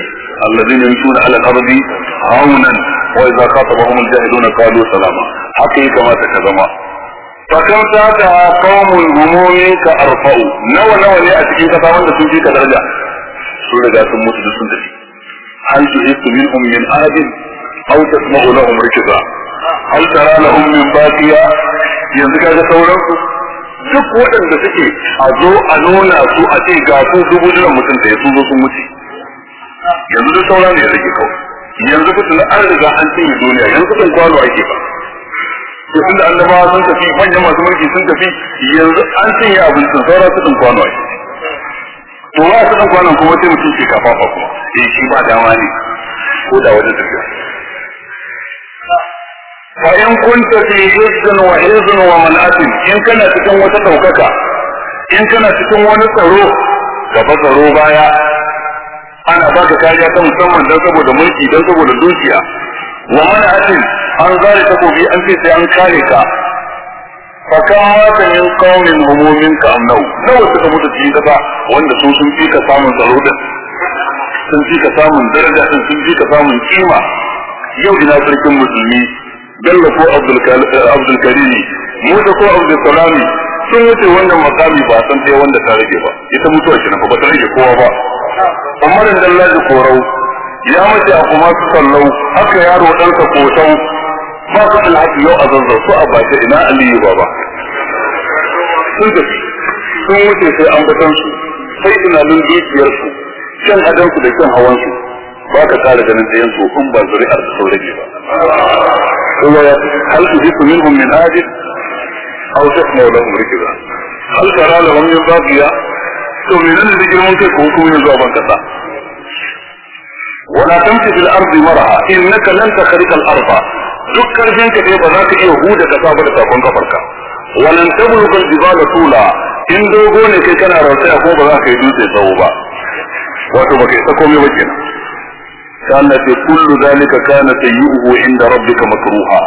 الذين يمشون على الأرض هونا واذا خاطبهم الجاهلون قالوا سلاما حقيقه ما تكلم فكم ساعتها قوم هموم كأرفعوا نوى نوى ne a cikin kasa wanda sun fi ka daraja sun riga sun mutu da sun tafi hal tuhisu minhum min ahadin aw tasma'u lahum rikza hal tara lahum min baqiya yanzu kaga sauran su duk waɗanda suke a zo a nuna su a ce ga su dubu jiran mutum da ya zo sun mutu yanzu duk sauran ne rage kawai. Yanzu fitin an riga an cinye duniya yanzu fitin kwano ake ba. To tunda annabawa sun tafi manyan masu mulki sun tafi yanzu an cinye abincin sauran fitin kwano ake. To ba su dan kwanon kuma sai mutum ke kafafa kuma. Eh shi ba dama ne. Ko da wajen tafiya. Fa in kunta fi izzin wa izzin wa man'atin in kana cikin wata ɗaukaka in kana cikin wani tsaro gaba tsaro baya ana baka kariya ta musamman don saboda mulki don saboda dukiya wa mana atin an zare takobi an ce sai an kare ka fa kamata min qaumin humumin ka amnau nawa suka mutu cikin kasa wanda su sun samun tsaro sun samun daraja sun samun kima yau ina sarkin musulmi Bello ko Abdul Karimi Musa ko Abdul Salami sun wuce wannan makami ba san sai wanda ta rage ba. Ita mutuwa kenan ba ta rage kowa ba. Umarin dallaji korau ya mace a kuma su sallau haka yaro ɗansa kotau ba su alhaji yau a zanzan su a bace ina aliyu ba ba. Sun sun wuce sai an batan su sai tunanin dukiyarsu kyan adansu da kyan hawansu. Ba ka kare ganin ɗayan su in ba zuri'ar da sau rage ba kuma ya hal su hisu minhum min ajin aw tasma'u lahum rikza hal tara lahum min baqiya to menene da girman kai ko kuma yanzu a ban kasa ولا تمشي في الأرض مرها انك لن تخرق الأرض duk karfin ka dai ba za ka iya huda kasa ba da sakon kafarka walan tabluga aljibala tula in dogo ne kai kana rautaya ko ba za ka yi dutse tsawo ba wato baka isa komai ba kenan sai Allah ce kullu zalika kana sayyuhu inda rabbika makruha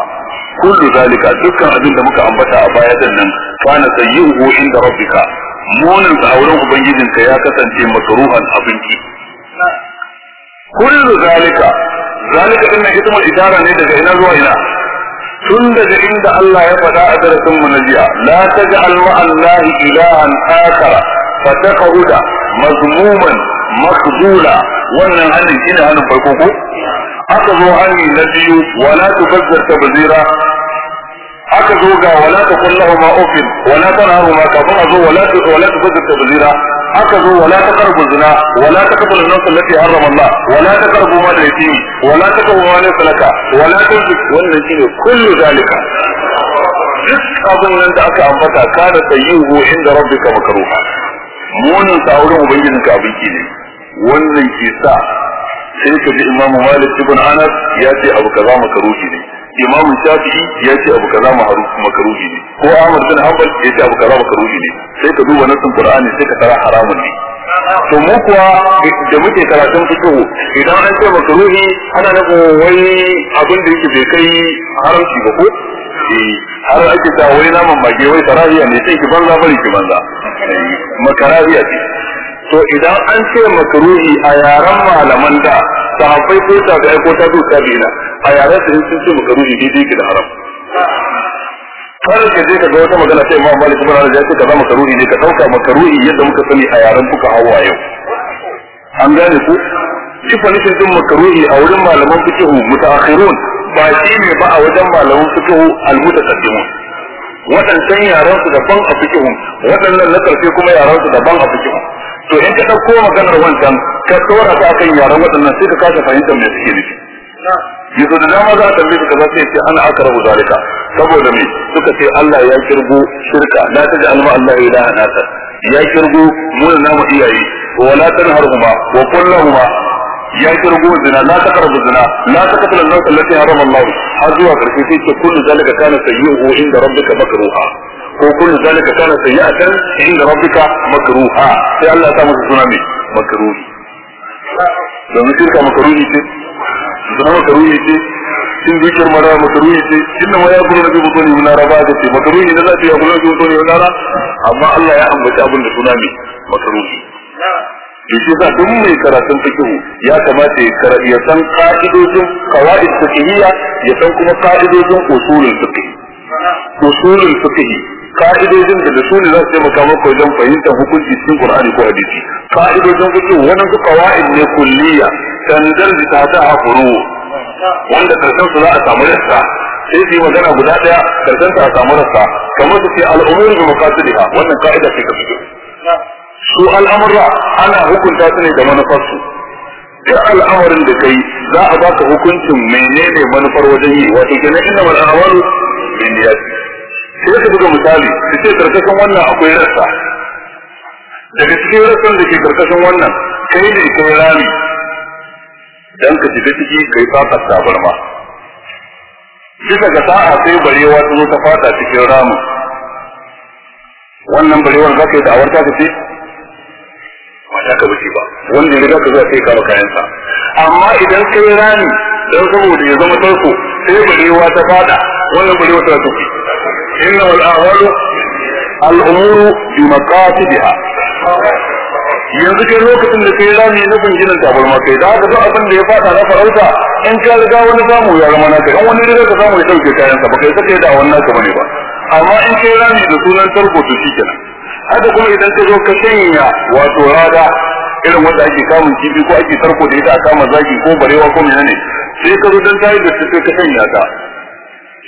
kullu zalika dukkan abin da muka ambata a baya din kana sayyuhu inda rabbika munin sa auren ubangijinka ya kasance makruhan abinki kullu zalika zalika ɗin nan ita idara ne daga ina zuwa ina tun daga inda Allah ya faɗa a darasin mu na jiya la taj'al ma'allahi ilahan akhara fataqhuda mazmuman makdula wannan hannun shine hannun farko ko? aka zo hanni na biyu wala tubazzir tabzira. aka zo ga wala ta kullahu ma ufin wala tanharu ma kafin a zo wala ta wala tubazzir tabzira. aka zo wala ta qarbu zina wala ta qatlu an-nafs allati harrama Allah wala ta qarbu mal yatim wala ta qawmu ma laysa laka wala tunfik wannan shine kullu zalika. duk abin nan da aka ambata kana sayyuhu inda rabbika makruha. Munin sa wurin ubangijinka abin ki ne. Wannan ke sa sai ka ji imam malik ibn anas ya ce abu kaza makaruhi ne. Imam shafi'i ya ce abu kaza makaruhi ne. Ko ahmad bin hanbal ya ce abu kaza makaruhi ne. Sai ka duba nasin qur'ani sai ka tara haramun ne. To mu kuwa da muke karatun fiqh idan an ce makaruhi ana nufin wai abin da yake bai kai haramci ba ko? Har ake ta wai naman mage wai karahiya ne sai ki banza bari ki banza. Makarahiya ce. To idan an ce makruhi a yaren malaman da sahabbai ko ta da ko ta du tabi'ina a yaren su sun ce makruhi daidai ki da haram. Kar ka je ka ga wata magana sai Imam Malik ibn Anas ya ce kaza makruhi ne ka ɗauka makruhi yadda muka sani a yaren fuka hawa yau. An gane ku? Definition din makruhi a wurin malaman fiqh mutaakhirun ba shi ne ba a wajen malaman fiqh al-mutaqaddimun. Waɗancan yaran su daban a fikihun waɗannan na ƙarshe kuma yaran su daban a fikihun to in ka ɗauko maganar wancan ka tsora ta akan yaran waɗannan sai ka kasa fahimtar me suke nufi. Yanzu da dama za a tambaye ka sai ce ana aka rabu zalika. Saboda me? Suka ce Allah ya kirgo shirka. La ta ja'al ma Allah ilaha nasa. Ya kirgo mun namu iyaye. Wa la tanharhuma wa kullahuma ya kirgo zina la taqrabu zina la taqtulu an-nafs allati harama Allah har zuwa ƙarshe sai ce kullu zalika kana sayyi'u inda rabbika makruha ko kullu zalika kana sayyi'atan inda rabbika makruha sai Allah ya sa masa suna mai makruhi domin shirka makruhi ce zina makruhi ce cin dukiyar mara makruhi ce inda ma ya gudu na bi mutane wani raba da ce makruhi ne za ta ya gudu na bi mutane wani amma Allah ya ambaci abin da suna mai makruhi da shi za duk mai karatun fikihu ya kamata ya san ka'idojin qawaid fiqhiyya ya san kuma ka'idojin usulul fiqh. Usulul fiqh ka'idojin da su ne za su taimaka maka wajen fahimtar hukunci cikin Qur'ani ko hadisi. Ka'idojin fiqh wannan su qawaid ne kulliya tanzal bi tahta furu wanda ƙarshen su za a samu rassa. Sai su yi magana guda ɗaya ƙarshen ta a samu rassa. Kamar su ce al'umuri bi maqasidiha wannan ka'ida ce ta fiqh. Su al'amurra ana hukunta su ne da manufarsu. Duk al'amarin da kai za a baka hukuncin menene manufar wajen yi wato kenan inna mal a'malu bin niyyat sai ka buga misali su ce ƙarƙashin wannan akwai rassa. Daga cikin rassan da ke ƙarƙashin wannan kai ne kai rami. Dan ka shiga ciki kai fakar tabarma. Bisa ga sa'a sai barewa ta zo ta fada cikin ramin. Wannan barewar za ka yi da'awar ta ce? Za ka wuce ba. Wanda ya riga ka zuwa sai kama kayansa. Amma idan ka yi rami don saboda ya zama tarko sai barewa ta fada wannan barewa ta tafi inna wal a'malu al umuru bi maqasidiha. Yanzu kai lokacin da kai rami na ginin tabarma kai da haka duk abin da ya fada na farauta in ka riga wani samu ya zama naka in wani riga ka samu ya ɗauke kayansa ba kai saka da wannan ka ba ne ba. Amma in kai rami da sunan tarko to shikenan haka kuma idan ka zo ka shanya wato rada irin wanda ake kamun kifi ko ake tarko da ita a kama zaki ko barewa ko menene sai ka zo dan tayi da sai ka sanya ta.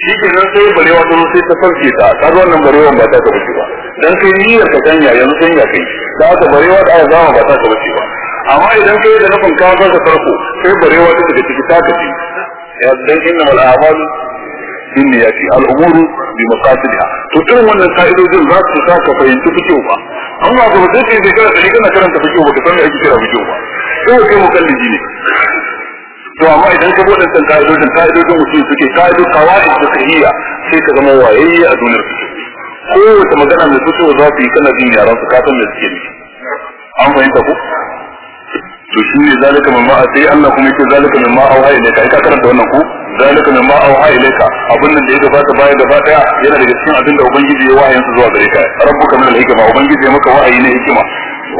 Shi ke nan sai barewa ta zo sai ta sauke ta. Ka zo wannan barewan ba ta ka bace ba. Dan kai niyyar ka sanya yanzu sanya kai da aka barewa da aka zama ba ta ka bace ba. Amma idan kai da nufin ka ga tarko sai barewa ta daga ciki ta kace ya dan inna mal a'malu binniyati al-umuru bi maqasidiha. To irin wannan ka'idojin za su sa ka fahimci fikihu ba. Amma ba zai ce bai kana kana karanta fikihu ba ka san me ake kira fikihu ba. Sai kai mukallidi ne. To amma idan ka buɗe san ka'idojin ka'idojin mutum suke ka'ido qawaid fiqhiyya sai ka zama wayayye a duniyar fikihu. Kowace magana mai fikihu za su yi kana jin yaran su ka san me suke nufi. An fahimta ko to shi ne zalika mimma sai Allah kuma yake zalika mimma auha ilayka ka karanta wannan ku? Zalika mimma auha ilayka. Abin da ya gabata baya gaba ɗaya yana daga cikin abin da ubangiji ya wahayin su zuwa gare ka. Rabbuka min al-hikma ubangiji ya maka wahayi ne hikima.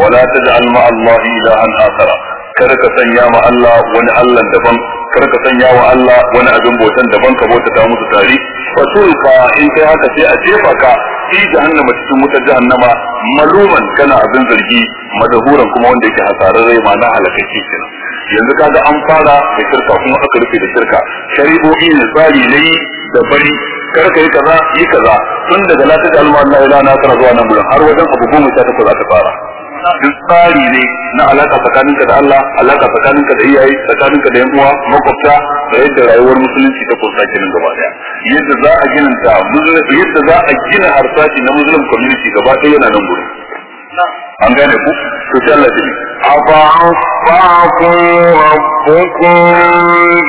Wala taj'al ma Allah ilahan akhara. Kada ka sanya ma Allah wani Allah daban. Kada ka sanya wa Allah wani abin bautan daban ka bauta ta musu tare. Fa tulqa in kai haka sai a jefa ka fi jahannama cikin wutar jahannama. Maluman kana abin zargi madahuran kuma wanda yake hasararre ma na halakacce yanzu kaga an fara da shirka kuma aka rufe da shirka. Shari'o'i ne tsari ne da bari kar ka yi kaza yi kaza. Tun daga la taj'al ma Allah ila na zuwa nan gurin har wajen abu goma sha takwas aka fara. Duk tsari ne na alaka tsakaninka da Allah alaka tsakaninka da iyaye tsakaninka da yan uwa makwabta da yadda rayuwar musulunci ta kusa kenan gaba ɗaya yadda za a gina yadda za a gina harsashi na muslim community gaba ɗaya yana nan gurin. an gane ku to sai Allah ya أفأصفاكم ربكم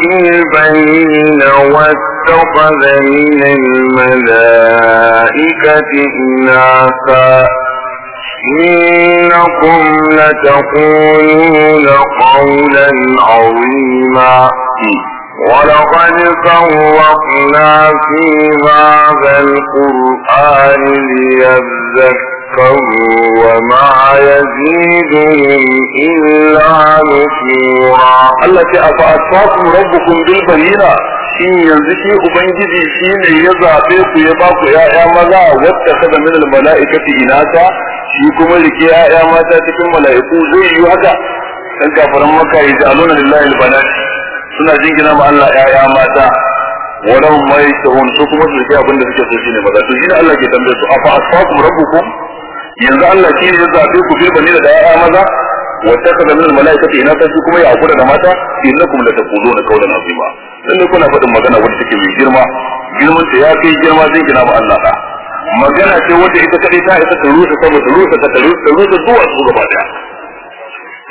بالبنين واتخذ من الملائكة إناثا إنكم لتقولون قولا عظيما ولقد فرقنا في هذا القرآن ليذكروا وما يزيدهم إلا نفورا التي أفأتاكم ربكم بالبنين shin yanzu shi ubangiji shi ne ya zaɓe ku ya ba ku ya'ya maza wadda kada min mala'ikati inata shi kuma rike ya'ya mata cikin mala'iku zai yi haka dan kafaran maka yi aluna lillahi albanat suna jingina ma Allah ya'ya mata walau mai tahun su kuma su rike abin da suke so shine maza to shine Allah ke tambaye su afa asfakum rabbukum yanzu Allah shi ne ya zaɓe ku bil bani da ya'ya maza واتخذ من الملائكة إناثا shi kuma ya hakura da mata innakum la taquluna qawlan azima lalle kuna faɗin magana wanda take mai girma girman ta ya kai girma zai gina ma Allah da magana ce wanda ita kadai ta isa ta rusa sama ta rusa ta rusa ta rusa zuwa su gaba daya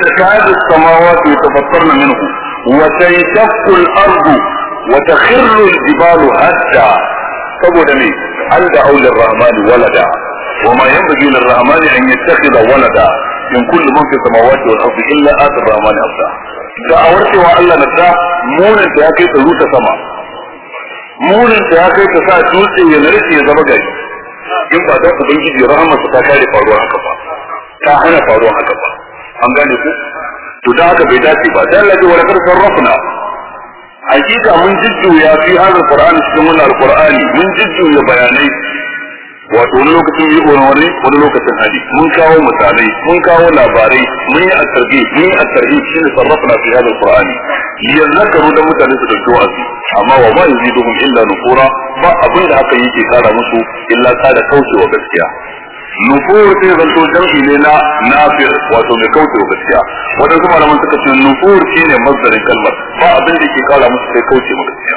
تكاد السماوات يتفطرن منه وتنشق الأرض وتخر الجبال هدا saboda me an da aulin walada wa ma yanbaghi lir rahmani an yattakhidha walada in kullu man fi samawati wal ardi illa ata rahmani abda da awarcewa Allah na da munin da ya kai ta rusa sama munin da ya kai ta sa dutse ya narke ya zama gari in ba dan ubangiji rahama ta kare faruwa haka ba ta hana faruwa haka ba an gane ku to da haka bai dace ba dan hakika mun jujjuya fi hadal mun jujjuya bayanai wato wani lokacin yi wani wani lokacin hadi mun kawo misalai mun kawo labarai mun yi at-targhib mun yi at-tarhib shine sarrafna fi hadal qur'ani yazakaru da mutane su dauki wa'azi amma wa ma yaziduhum illa nufura ba abin da haka yake kara musu illa kada kaucewa gaskiya nufur sai zanto jam'i ne na nafir wato mai kaucewa gaskiya wadansu malaman suka ce nufur shine masdarin kalmar ba abin da ke kara musu sai kaucewa gaskiya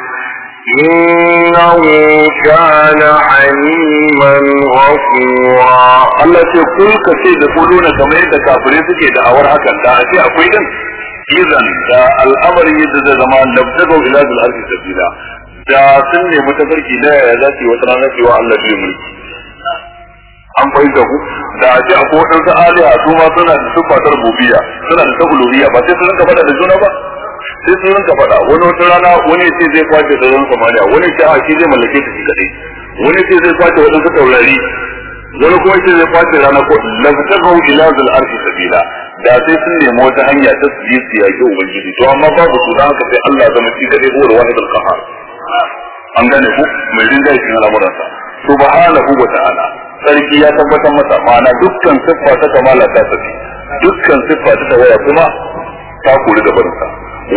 إنه كان حليما غفورا Allah ce kun ka ce da kuluna kamar yadda kafirai suke da awar hakan da a ce akwai din idan da al'amarin yadda zai zama labtago ila zul ardi sabila da sun nemi tafarki na yaya za su yi wata rana cewa Allah zai mulki an fahimta ku da a ce akwai waɗansu aliha su ma suna da siffatar rububiya suna da tabuluhiyya ba sai sun rinka faɗa da juna ba sai sun rinka faɗa. Wani wata rana wani ce zai ƙwace da zan samaniya wani ce a shi zai mallake ta shi kaɗai. Wani ce zai ƙwace waɗansu taurari wani kuma ce zai ƙwace rana ko labtagau ila zal arshi sabila. Da sai sun nemi wata hanya ta su yi su yaƙi ubangiji. To amma babu su da haka sai Allah zama shi kaɗai huwa wahidul qahar an gane ku? Mai rinjaye cikin al'amuransa. Subhanahu wa ta'ala. Sarki ya tabbatar masa ma'ana dukkan siffa ta kamala ta tafi. Dukkan siffa ta tawaya kuma ta kori gabarinsa.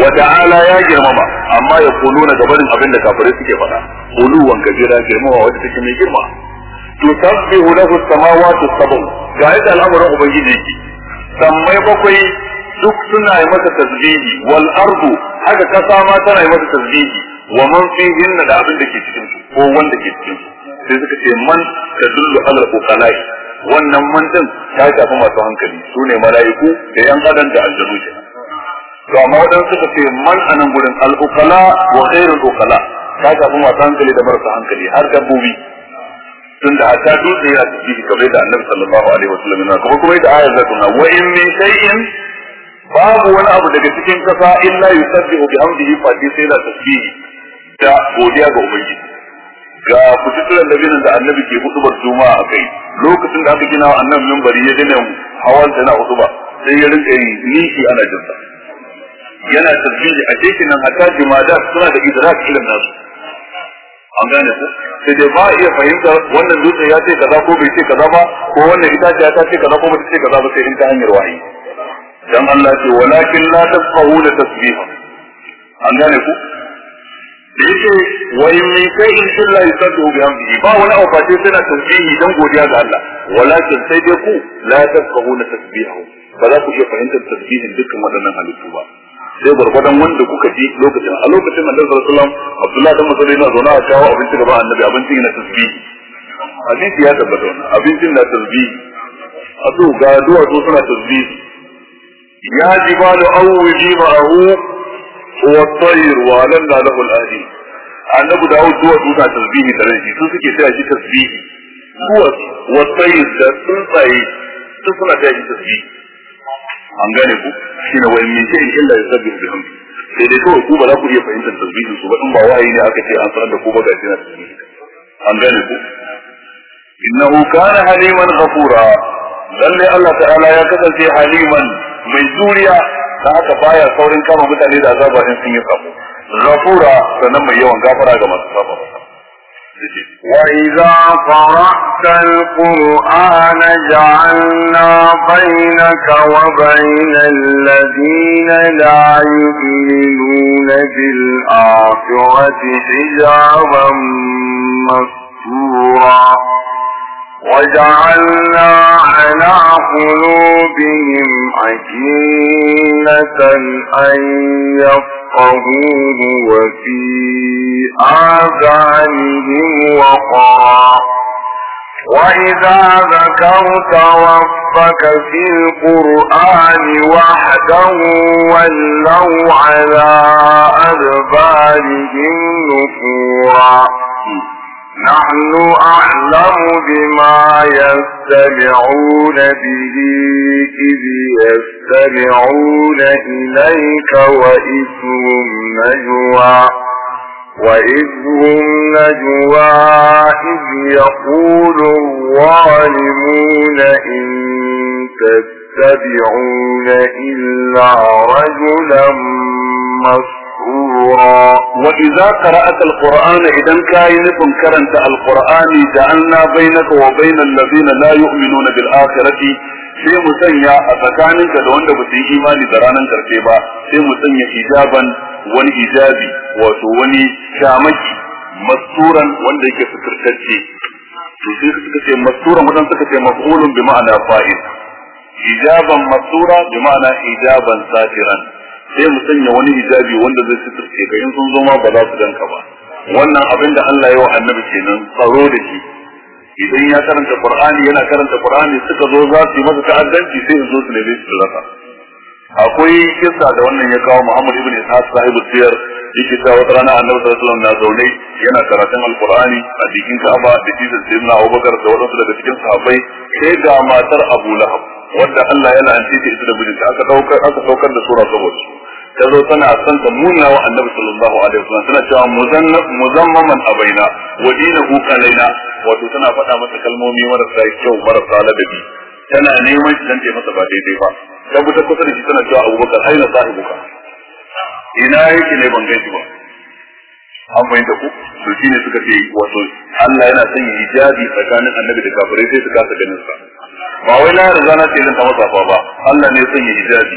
Wa ta'ala ya girmama amma ya kulu na gabarin abin da kafirai suke faɗa. Uluwan gajera girmama wadda take mai girma. Tusabbihu lahu samawati sab'u ga yadda al'amuran ubangiji yake. Sammai bakwai duk suna yi masa tasbihi wal ardu haka kasa ma tana yi masa tasbihi. Wa man fihinna da abin da ke cikin su ko wanda ke cikin su sai suka ce man ta dullu ala uqalai wannan man din ta shafi masu hankali. Su ne mala'iku da yan adam da aljanu ke to amma wadansu suka ce man a nan gurin al-uqala wa ghairul uqala ta shafi masu hankali da marasa hankali har dabbobi. Tunda hatta dutse yana tasbihi kamar da annabi sallallahu alaihi wasallam yana kuma kuma da ayar zata na wa in min shay'in babu wani abu daga cikin kasa illa yusabbihu bihamdihi fa sai da tasbihi da godiya ga ubangiji. Ga fitituran da binin da annabi ke hudubar juma'a a kai. Lokacin da aka gina annabi mimbari ya gina hawan na huduba sai ya rinka yin niki ana jinsa. Yana tasbihi a cikin nan hatta jimada suna da idrak ilmin nasu. An gane ku? Sai dai ba iya fahimta wannan dutse ya ce kaza ko bai ce kaza ba ko wannan itace ta ce kaza ko bai ce kaza ba sai in ta hanyar wahayi. Dan Allah ce walakin la tafqahuna tasbiha. An gane ku? Da yake wa in min shay'in illa yusabbihu bihamdihi. Ba wani abu face suna tasbihi dan godiya ga Allah. Walakin sai dai ku la tafqahuna tasbihahu. Ba za ku iya fahimtar tasbihin dukkan waɗannan halittu ba. sai gwargwadon wanda kuka ji lokacin. A lokacin annabi sallallahu alaihi wasallam abdullahi dan masarai na zauna a kawo abinci gaba annabi abincin na tasbihi. Hadisi ya tabbata wannan abincin na tasbihi. A so ga duwatsu suna tasbihi. Ya jibalu awwiji ma'ahu wa tayr wa lalla lahu al-ahli annabi da duwatsu suna tasbihi da rai su suke tsaya shi tasbihi. Duwatsu wa tayr da tsuntsaye su suna tsaya shi tasbihi. An gane ku? Shine wa in min shay'in illa yusabbihu bihamdi. Sai dai kawai ku ba za ku iya fahimtar tasbihin su ba in ba wahayi ne aka ce an sanar da ku ba gashi na tasbihi. An gane ku? Innahu kana haliman ghafura. Lalle Allah ta'ala ya kasance haliman mai juriya da haka baya saurin kama mutane da azaba in sun yi sabo. Ghafura sannan mai yawan gafara ga masu sabo وإذا قرأت القرآن جعلنا بينك وبين الذين لا يؤمنون بالآخرة حجابا مستورا وجعلنا على قلوبهم أكنة أن يفقهوه وفي آذانهم وقرا. وإذا ذكرت ربك في القرآن وحده ولوا على أدبارهم نفورا. نحن أعلم بما يستمعون به إذ يستمعون إليك وإذ هم نجوى. وإذ هم نجوى إذ يقول الظالمون إن تتبعون إلا رجلا مسرورا وإذا قرأت القرآن إذا كان كرنت القرآن جعلنا بينك وبين الذين لا يؤمنون بالآخرة sai mu sanya a tsakaninka da wanda ba su yi imani da ranar karfe ba sai mu sanya hijaban wani hijabi wato wani shamaki masturan wanda yake fitirtacce to sai suka ce masturan wadan suka ce maf'ulun bi ma'ana fa'il hijaban mastura bi ma'ana hijaban satiran sai mu sanya wani hijabi wanda zai suturce ka in sun zo ma ba za su danka ba. Wannan abin da Allah ya wa annabi kenan tsaro da shi. Idan ya karanta qur'ani yana karanta qur'ani suka zo za su yi masa ta'addanci sai su zo su neme su rasa. Akwai kissa da wannan ya kawo Muhammad ibn Ishaq sahibu siyar yake cewa wata rana Annabi sallallahu alaihi wasallam na zaune yana karatun Alqur'ani a cikin Ka'aba da da Sayyidina Abubakar da wadansu daga cikin sahabbai sai ga matar Abu Lahab wanda Allah ya la'anci ta ita da mijinta aka ɗaukar aka ɗaukar da sura saboda ta zo tana son ta munna wa Annabi sallallahu alaihi wasallam tana cewa muzammaman abaina wa dinahu kalaina wato tana faɗa masa kalmomi marasa kyau marasa ladabi. Tana neman shi dan ta masa ba daidai ba. Ta buta kusa da shi tana cewa abubakar aina sahibuka? Ina yake ne ban gaishe ba. An fahimta ku? To shi ne suka ce wato Allah yana sanya hijabi tsakanin annabi da kafirai sai su kasa ganin sa. Ba wai na riga na ce zan ta masa ba Allah ne sanya hijabi.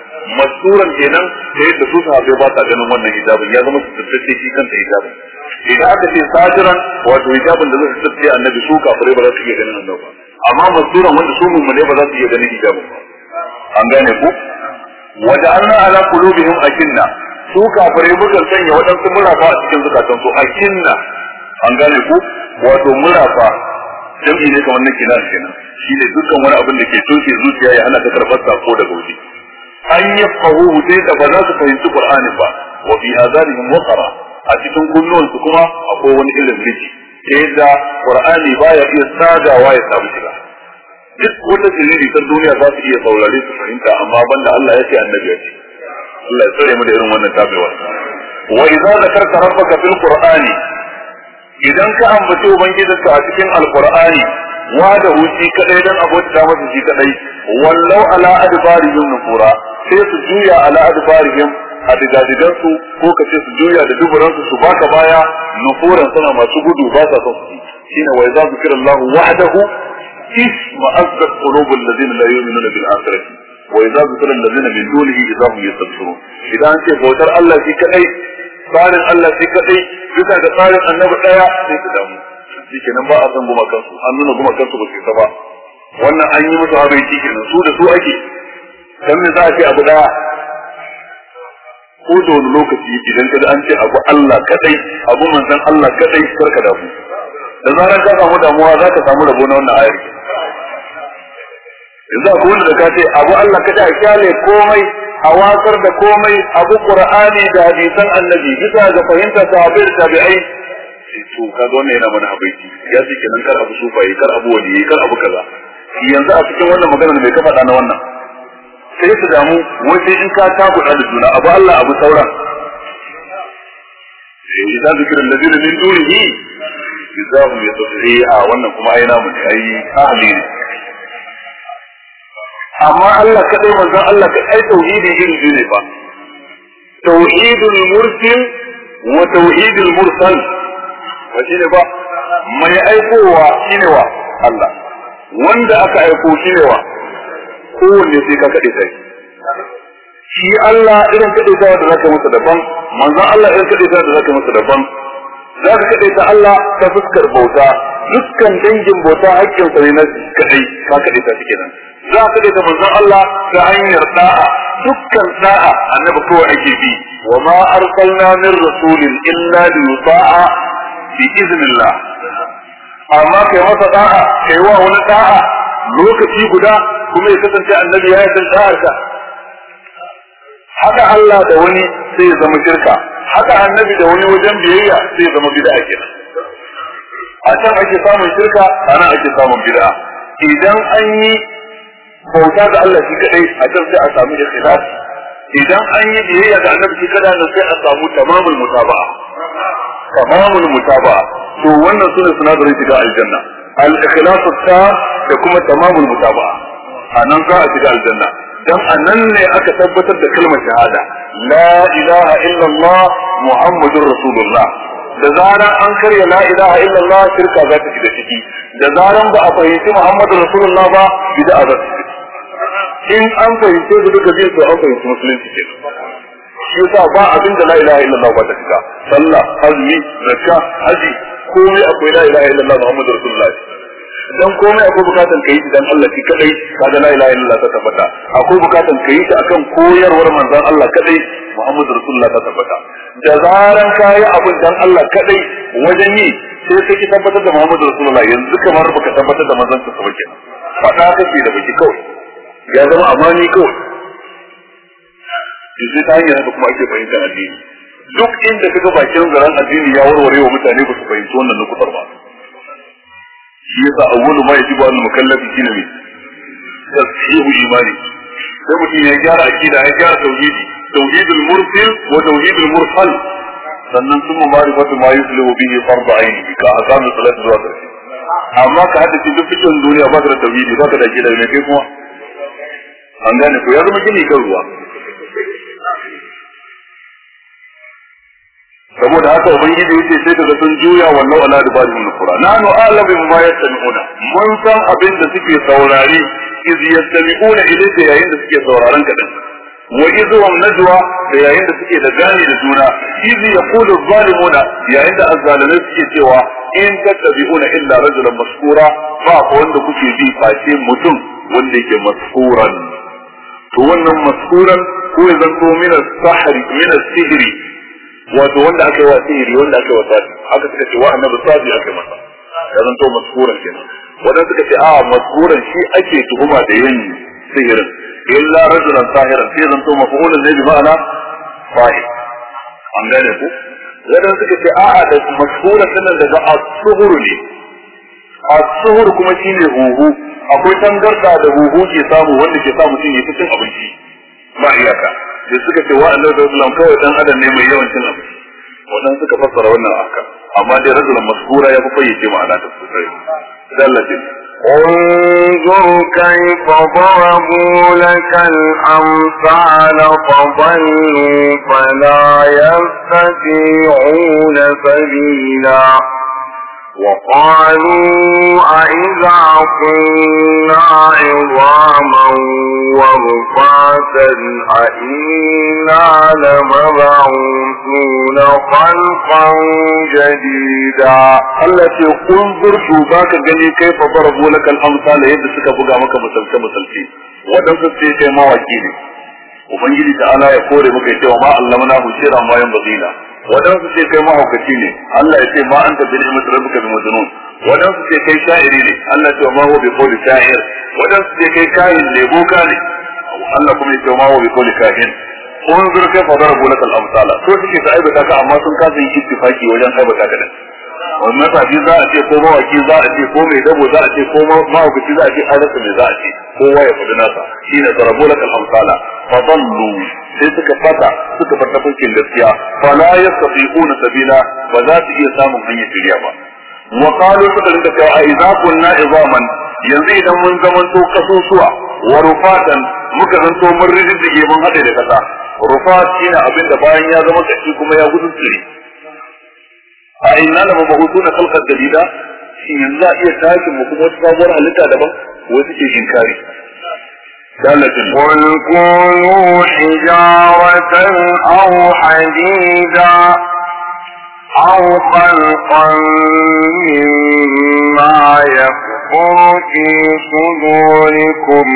masturan kenan da yadda su sahabbai ba ta ganin wannan hijabin ya zama su tattace shi kanta hijabin. Idan aka ce sajiran wato hijabin da zai tattace annabi su kafirai ba za su iya ganin annabi amma masuran wanda su mun ne ba za su iya ganin hijabin ba. An gane ku? Wada anna ala qulubihim akinna. Su kafirai muka sanya waɗansu murafa a cikin zukatan su akinna. An gane ku? Wato murafa jam'i ne kamar na kinan kenan. Shi ne dukkan wani abin da ke toshe zuciya ya hana ta karɓar sako daga waje. An yi fahu sai da ba za su fahimci qur'ani ba. Wa fi azanihim waqara. A cikin kunnuwansu kuma akwai wani irin riki ta yadda qur'ani baya iya sagawa ya samu shiga. Duk wata dalili ta duniya za su iya saurare su fahimta amma banda Allah ya ce annabi ya ce. Allah ya tsare mu da irin wannan tabewa. Wa idza zakarta rabbaka fil qur'ani. Idan ka ambaci ubangijinka a cikin alqur'ani wa da huci kadai dan abota masa shi kadai. Wallau ala adbarihim nufura sai su juya ala adbarihim a digadigan su ko ka ce su juya da duburan su su baka baya nufuran suna masu gudu ba sa son su shine wa idza zikra Allah wahdahu isma azzat qulubul ladina la yu'minuna bil akhirati wa idza zikra alladhina min dunihi idza hum yastabshirun idan ce bautar Allah shi kadai tsarin Allah shi kadai bisa ga tsarin annabi ɗaya sai su damu. Shi nan ba a san guma kansu an nuna guma kansu ba su ba. Wannan an yi musu habaiti kenan su da su ake. Dan me za a ce abu ɗaya? Ko da wani lokaci idan ka an ce abu Allah kadai abu manzon Allah kadai kar ka damu. Da zarar ka samu damuwa za ka samu rabo na wannan ayar. Yanzu akwai wanda da ka ce abu Allah kadai a ƙyale komai a wasar da komai abu qur'ani da hadisan annabi bisa ga fahimtar sahabbai da tabi'ai. To kaga wannan yana mana habaiti ya ce kenan kar abu sufayi kar abu waliyi kar abu kaza. Yanzu a cikin wannan maganar mai ka faɗa na wannan? Sai su damu wace in ka takuɗa da juna abu Allah abu sauran. Idza zikra alladhina min dunihi idza hum yasri'a wannan kuma ai namu ne ai ahli ne. Amma Allah kadai manzon Allah kadai ai tauhidi iri biyu ne fa. Tauhidul mursil wa tauhidul mursal. Wa shine ba. Mai aikowa shine wa? Allah. Wanda aka aiko shine wa? Kowanne sai ka kaɗe ta shi Allah irin kaɗe ta da zaka masa daban manzon Allah irin kaɗe ta da zaka masa daban. Za ka kaɗe ta Allah ta fuskar bauta. Dukkan dangin bauta haƙƙin sa ne na kaɗai. Ka kaɗe ta kenan. Za ka ta manzon Allah ta hanyar da'a dukkan da'a annabi kawai ake bi. Wa ma arsalna min rasulin illa li yuta'a. بإذن الله أما في مصر داعا كيوا هنا داعا لوك في قداء كما يتسنت أن النبي هاي تنشاهد حتى الله دوني سيزا مشركا حتى النبي دوني وجن بيهيا سيزا مبدا أجل عشان أجي صام الشركة أنا أجي صام بدا إذا أني موتاد الله في كأي أجل في أسامي الخلاف إذا أني بيهيا دعنا بكذا نسيح أسامو تمام المتابعة tamamul mutaba'a to wannan su ne sinadarin shiga aljanna al-ikhlas da kuma tamamul mutaba'a a nan za a shiga aljanna dan a nan ne aka tabbatar da kalmar shahada la ilaha illallah muhammadur rasulullah da zaran an karya la ilaha illallah shirka za ta shiga ciki da zaran ba a fahimci muhammadu rasulullah ba ta in an fahimce su duka biyu to fahimci musulunci shi yasa ba abin da la ilaha illallah ba ta shiga. Sallah azumi zakka haji komai akwai la ilaha illallah muhammadu rasulullah dan komai akwai bukatan kai dan Allah shi kadai kaga la ilaha illallah ta tabbata. Akwai bukatan kai shi akan koyarwar manzon Allah kadai Muhammadu Rasulullah ta tabbata. Da zaran kai abin dan Allah kadai wajen yi sai sai ki tabbatar da Muhammadu Rasulullah yanzu kamar baka tabbatar da manzon sa ba kenan. Fada kake da baki kawai. Ya zama amani kawai. Yanzu ta hanyar haka kuma ake fahimtar addini. Duk inda kaga bakin zaren addini ya warware wa mutane ba su fahimci wannan nukutar ba. Shi yasa awwalu ma yajibu al mukallafi shine ne tashihu imani. Sai mutum ya gyara akida ya gyara tauhidi. Tauhidul mursil wa tauhidul mursal. Sannan sun mu ma'rifatu ma yuslihu bihi fardu aini ka akamu salatu zuwa ƙarshe amma ka hada duk cikin duniya ba da tauhidi ba da akida ne kai kuma? An gane ko ya zama gini kan ruwa. Saboda haka ubangiji ya ce sai daga sun juya wallahu ala dubarihim nufura nanu a'lamu bima yastami'una. Mun san abin da suke saurari iz yastami'una ilayka yayin da suke sauraron ka din. Wa iz hum najwa da yayin da suke da gani da juna. Iz yaqulu zalimuna yayin da azzalimai suke cewa in tattabi'una illa rajulan maskura ba ko wanda kuke bi face mutum wanda yake maskuran to wannan maskuran ko ya zanto min as-sahri min as-sihri wato wanda aka yi wa sihiri wanda aka yi wa sadi haka suka ce wa annabi sadi aka yi masa ya zanto maskuran kenan wadanda suka ce a maskuran shi ake tuhuma da yin sihirin illa rajulan sahiran sai zanto mafulun ne bi ma'ana fa'il an gane ku wadanda suka ce a da maskuran sannan daga as-suhur ne as-suhur kuma shine huhu akwai tangarda da huhu ke samu wanda ke sa mutum ya cin abinci ba iyaka da suka ce wa annabi sallallahu kawai dan adam ne mai yawan cin abinci wannan suka fassara wannan haka amma dai rajulan maskura ya fi fayyace ma'ana ta sosai dallatin انظر كيف ضربوا لك الأمثال فضلوا فلا يستطيعون سبيلا وقالوا أئذا كنا عظاما ورفاتا أئنا لمبعوثون خلقا جديدا. التي انظر شوفاك جني كيف ضربوا لك الأمثال يد سكا بقى مكا مسلسة مسلسة ودن سكي ما وكيلي ومن جدي تعالى يقول مكي وما علمناه شيرا ما ينبغي له bazina wadansu sai kai mahaukaci ne Allah ya ce ma anta bi ni'mat rabbika bi majnun wadansu sai kai sha'iri ne Allah ya ce ma huwa bi qawli sha'ir wadansu sai kai kahin ne boka ne Allah kuma ya ce ma huwa bi qawli kahin unzur kai fa darabu lak al amsala so suke ta aibata ka amma sun kasa yin ittifaki wajen aibata ka din wannan tafi za a ce ko mawaki za a ce ko mai dabo za a ce ko mahaukaci za a ce arasa mai za a ce. Kowa ya faɗi nasa. Shine darabu lak al amsala. Fa dallu. Sai suka fata suka fata farkin gaskiya. Fala yastati'una sabila ba za su iya samun hanyar shirya ba. Wa qalu suka rinka cewa a idza kunna izaman? Yanzu idan mun zamanto kasusuwa wa rufatan muka zanto mun riddige mun hade da kasa rufat shine abin da bayan ya zama kashi kuma ya gudu tsiri a inna la mabghutuna khalqan jadida shi yanzu a iya tashin mu kuma sabuwar halitta daban wasu ke inkari قل كونوا حجارة أو حديدا أو خلقا مما يكفر في صدوركم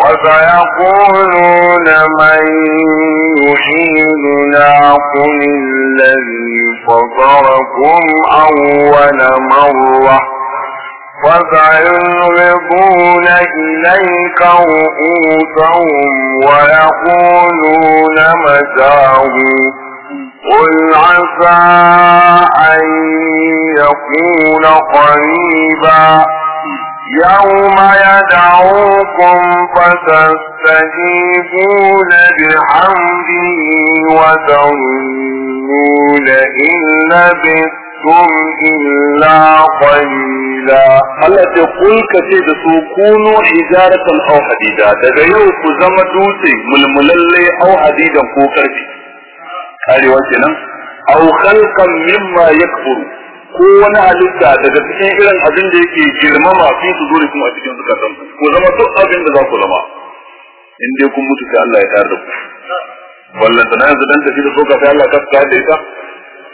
وسيقولون من يحيلنا قل الذي فطركم أول مرة وسينغضون إليك رؤوسهم ويقولون متاه قل عسى أن يكون قريبا يوم يدعوكم فتستجيبون بحمده وتظنون إن لبثتم إلا قليلا الله تقول كتير سوكونوا حجارة أو حديدة تغيوك زمدوتي ململلي أو حديدا فوكرتي قالوا وجنا نعم. أو خلقا مما يكبروا ko wani halitta daga cikin irin abin da yake girmama fi su zuri kuma a cikin zukatan ku. Zama duk abin da za ku zama. In dai kun mutu sai Allah ya tayar da ku. Wallan tana yanzu dan tafi da soka sai Allah ka tsaya da ita.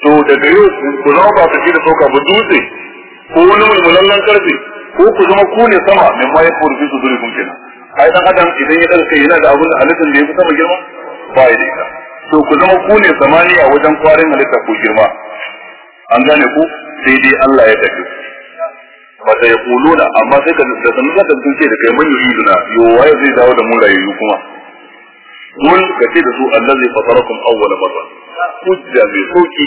To daga yau ku zama ba tafi da soka ba dutse ko wani mulmulallen ƙarfe ko ku zama ku ne sama min ma fi su zuri kun kenan. Ai dan adam idan ya kai yana da abin halittar da ya fi sama girma ba ya da to ku zama ku ne samaniya wajen kwarin halitta ko girma. An gane ku? Sai dai Allah ya tafi. Wata ya kuluna amma sai ka da sanin zaka sun ce da kai man yuriduna yo waye zai dawo da mu rayuwa kuma? Mun ka ce da su allazi fatarakum awwal marra. Hujja mai sauƙi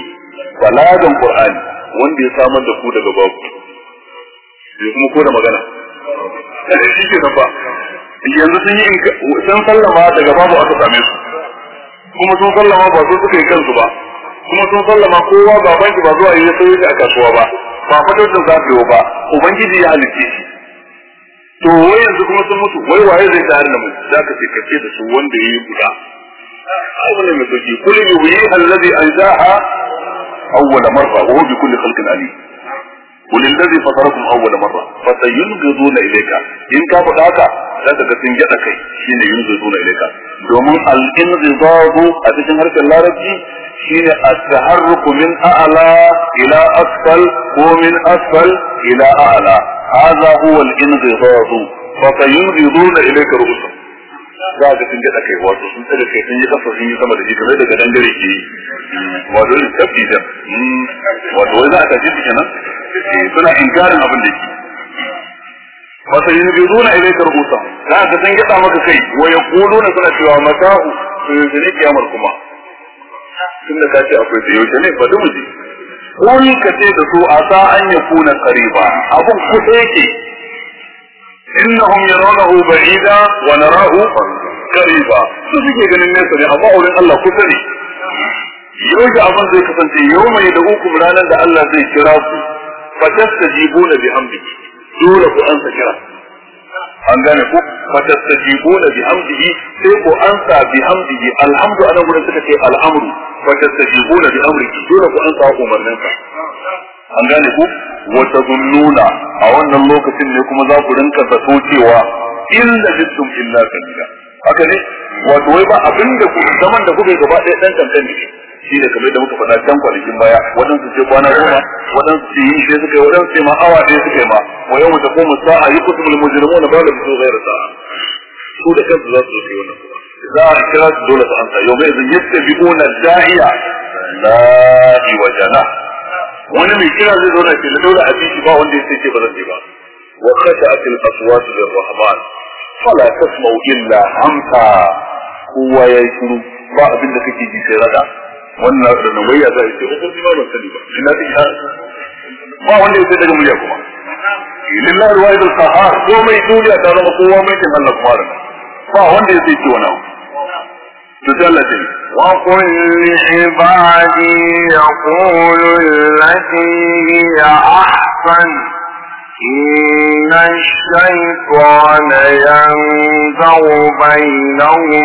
balagan qur'ani wanda ya samar da ku daga babu. Sai kuma ko da magana. Shi ke nan ba yanzu sun yi sun sallama daga babu aka same su. Kuma sun sallama ba su suka yi kansu ba. kuma sun sallama kowa baban shi ba zuwa yi sai shi a kasuwa ba ba fatocin zafiyo ba ubangiji ya halice shi to wai yanzu kuma sun mutu wai waye zai tayar da mu za ka kace da su wanda yayi guda ai wannan mai sauki kullu yuhyi allazi anzaha awwal marra wa huwa bi kulli khalqin alim قل الذي فطركم اول مره فسينغضون اليك in ka faɗa haka za ka ga sun gyaɗa kai shine yunzuna ilayka domin al-inghidadu a cikin harshen larabci shine at-taharruk min a'la ila asfal ko min asfal ila a'la hadha huwa al-inghidadu fa sayunghiduna ilayka ru'usan za ga sun gyaɗa kai wato sun tsare kai sun yi kafa sun yi sama da shi kamar daga dangare ke yi wato ne tafi da wato wai za a tafi su kenan suna inkarin abin da yake wata yunbizuna ilayka rubuta za ka san gida maka kai wa yaquluna suna cewa matahu to yaushe ne kiyamar kuma tunda ka ce akwai da yaushe ne? Bari mu ji. Ka ce da su asa an yakuna qariba. Abun kusa yake. Innahum yarawnahu ba'ida wa narahu qariba. Su suke ganin nesa ne amma wurin Allah kusa ne. Yau da zai kasance? Yau mai da hukum ranar da Allah zai kira ku. Fatastajibuna bi hamdihi dole ku ansa kira. An gane ku? Fatastajibuna bi hamdihi sai ku ansa bi hamdihi alhamdu a nan gurin suka ce al'amru. Fatastajibuna bi amrihi dole ku ansa umarninsa. An gane ku? Wa tazunnuna a wannan lokacin ne kuma za ku rinka zato cewa illa jittum illa kalila haka ne? Wato wai ba abin da ku zaman da kuka yi gaba ɗaya ɗan kankani shi ne kamar da muka faɗa can kwanakin baya. Waɗansu ce kwana goma waɗansu ce yi sai suka yi waɗansu ce ma awa ɗaya suka yi ma wa yau mu tafi sa'a yi kusur mujrimu na ba da fito zai rasa su da kansu za su zo su yi wannan za a kira su dole su ansa yau mai zan yadda bi'una da'iya la'i wa jana wani mai kira zai zo na ce na dole a bi shi ba wanda ya sai ce ba zan je ba wa khashat al aswat lir rahman fala tasma'u illa hamsa kowa yayi shiru ba abin da kake ji sai rada wannan da nawaiya za a ce ko kuma ban sani ba ina din ha ba wanda yake daga murya kuma lillahi alwahid alqahar ko mai duniya ta zama kowa mai kin Allah kuma ba wanda yake ce wannan to Allah ce وقل لعبادي يقولوا التي هي أحسن إن الشيطان ينزغ بينهم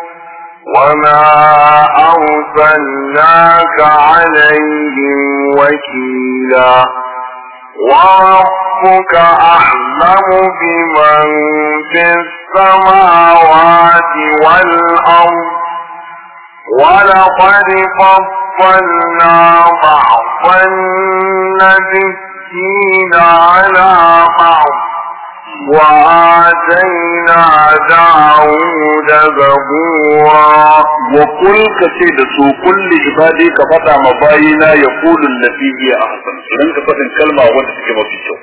وما أرسلناك عليهم وكيلا وربك أعلم بمن في السماوات والأرض ولقد فضلنا بعض النبيين على بعض وآتينا داود زبورا. وقل كسيد سو كل عبادي كفتا مباينا يقول التي هي أحسن. إذن كفتا كلمة وانت كما في شو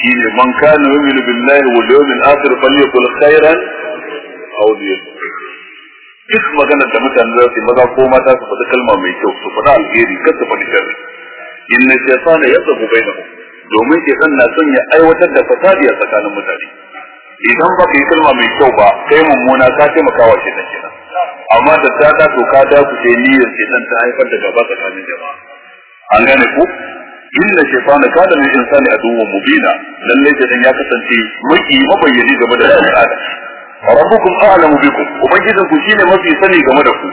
شين من كان يؤمن بالله واليوم الآخر فليقل خيرا أو ليقل duk maganar da mutane za su maza ko mata su faɗi kalma mai kyau su faɗi bainahum domin shaitan na son ya aiwatar da fasadi a tsakanin mutane. Idan ba ka yi kalma mai kyau ba kai mummuna ka taimaka wa shaitan kenan. Amma da ta da to ka da ku sai niyyar shaitan ta haifar da gaba tsakanin jama'a. An gane ku? Inna shaytana kana lil insani aduwwan mubina. Lalle shaitan ya kasance maki mabayyani game da dan adam. Rabbukum a'lamu bikum. Ubangijin ku shine mafi sani game da ku.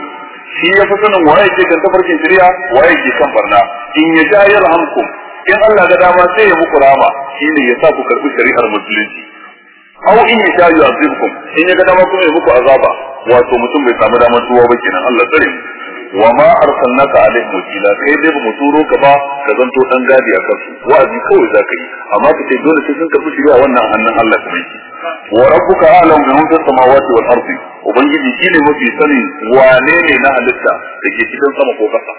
Shi ya fi sanin waye ke kan tafarkin shari'a waye ke kan barna. In ya ja yarhamkum in Allah ga dama sai ya muku rama shine ya sa ku karɓi shari'ar musulunci. Aw in ya sha yu'azibkum in ya ga dama kuma ya muku azaba wato mutum bai samu damar tuwa ba kenan Allah tsare mu. Wa ma arsalnaka alaihim wakila kai dai ba mu turo ka ba ka zanto dan gadi a kansu. Wa'azi kawai zaka yi amma ka ce dole sai sun karɓi shari'a wannan hannun Allah kuma yake wa rabbuka a'lamu bi man samawati wal ardi ubangiji shine mafi sani wane ne na halitta da ke cikin sama ko kasa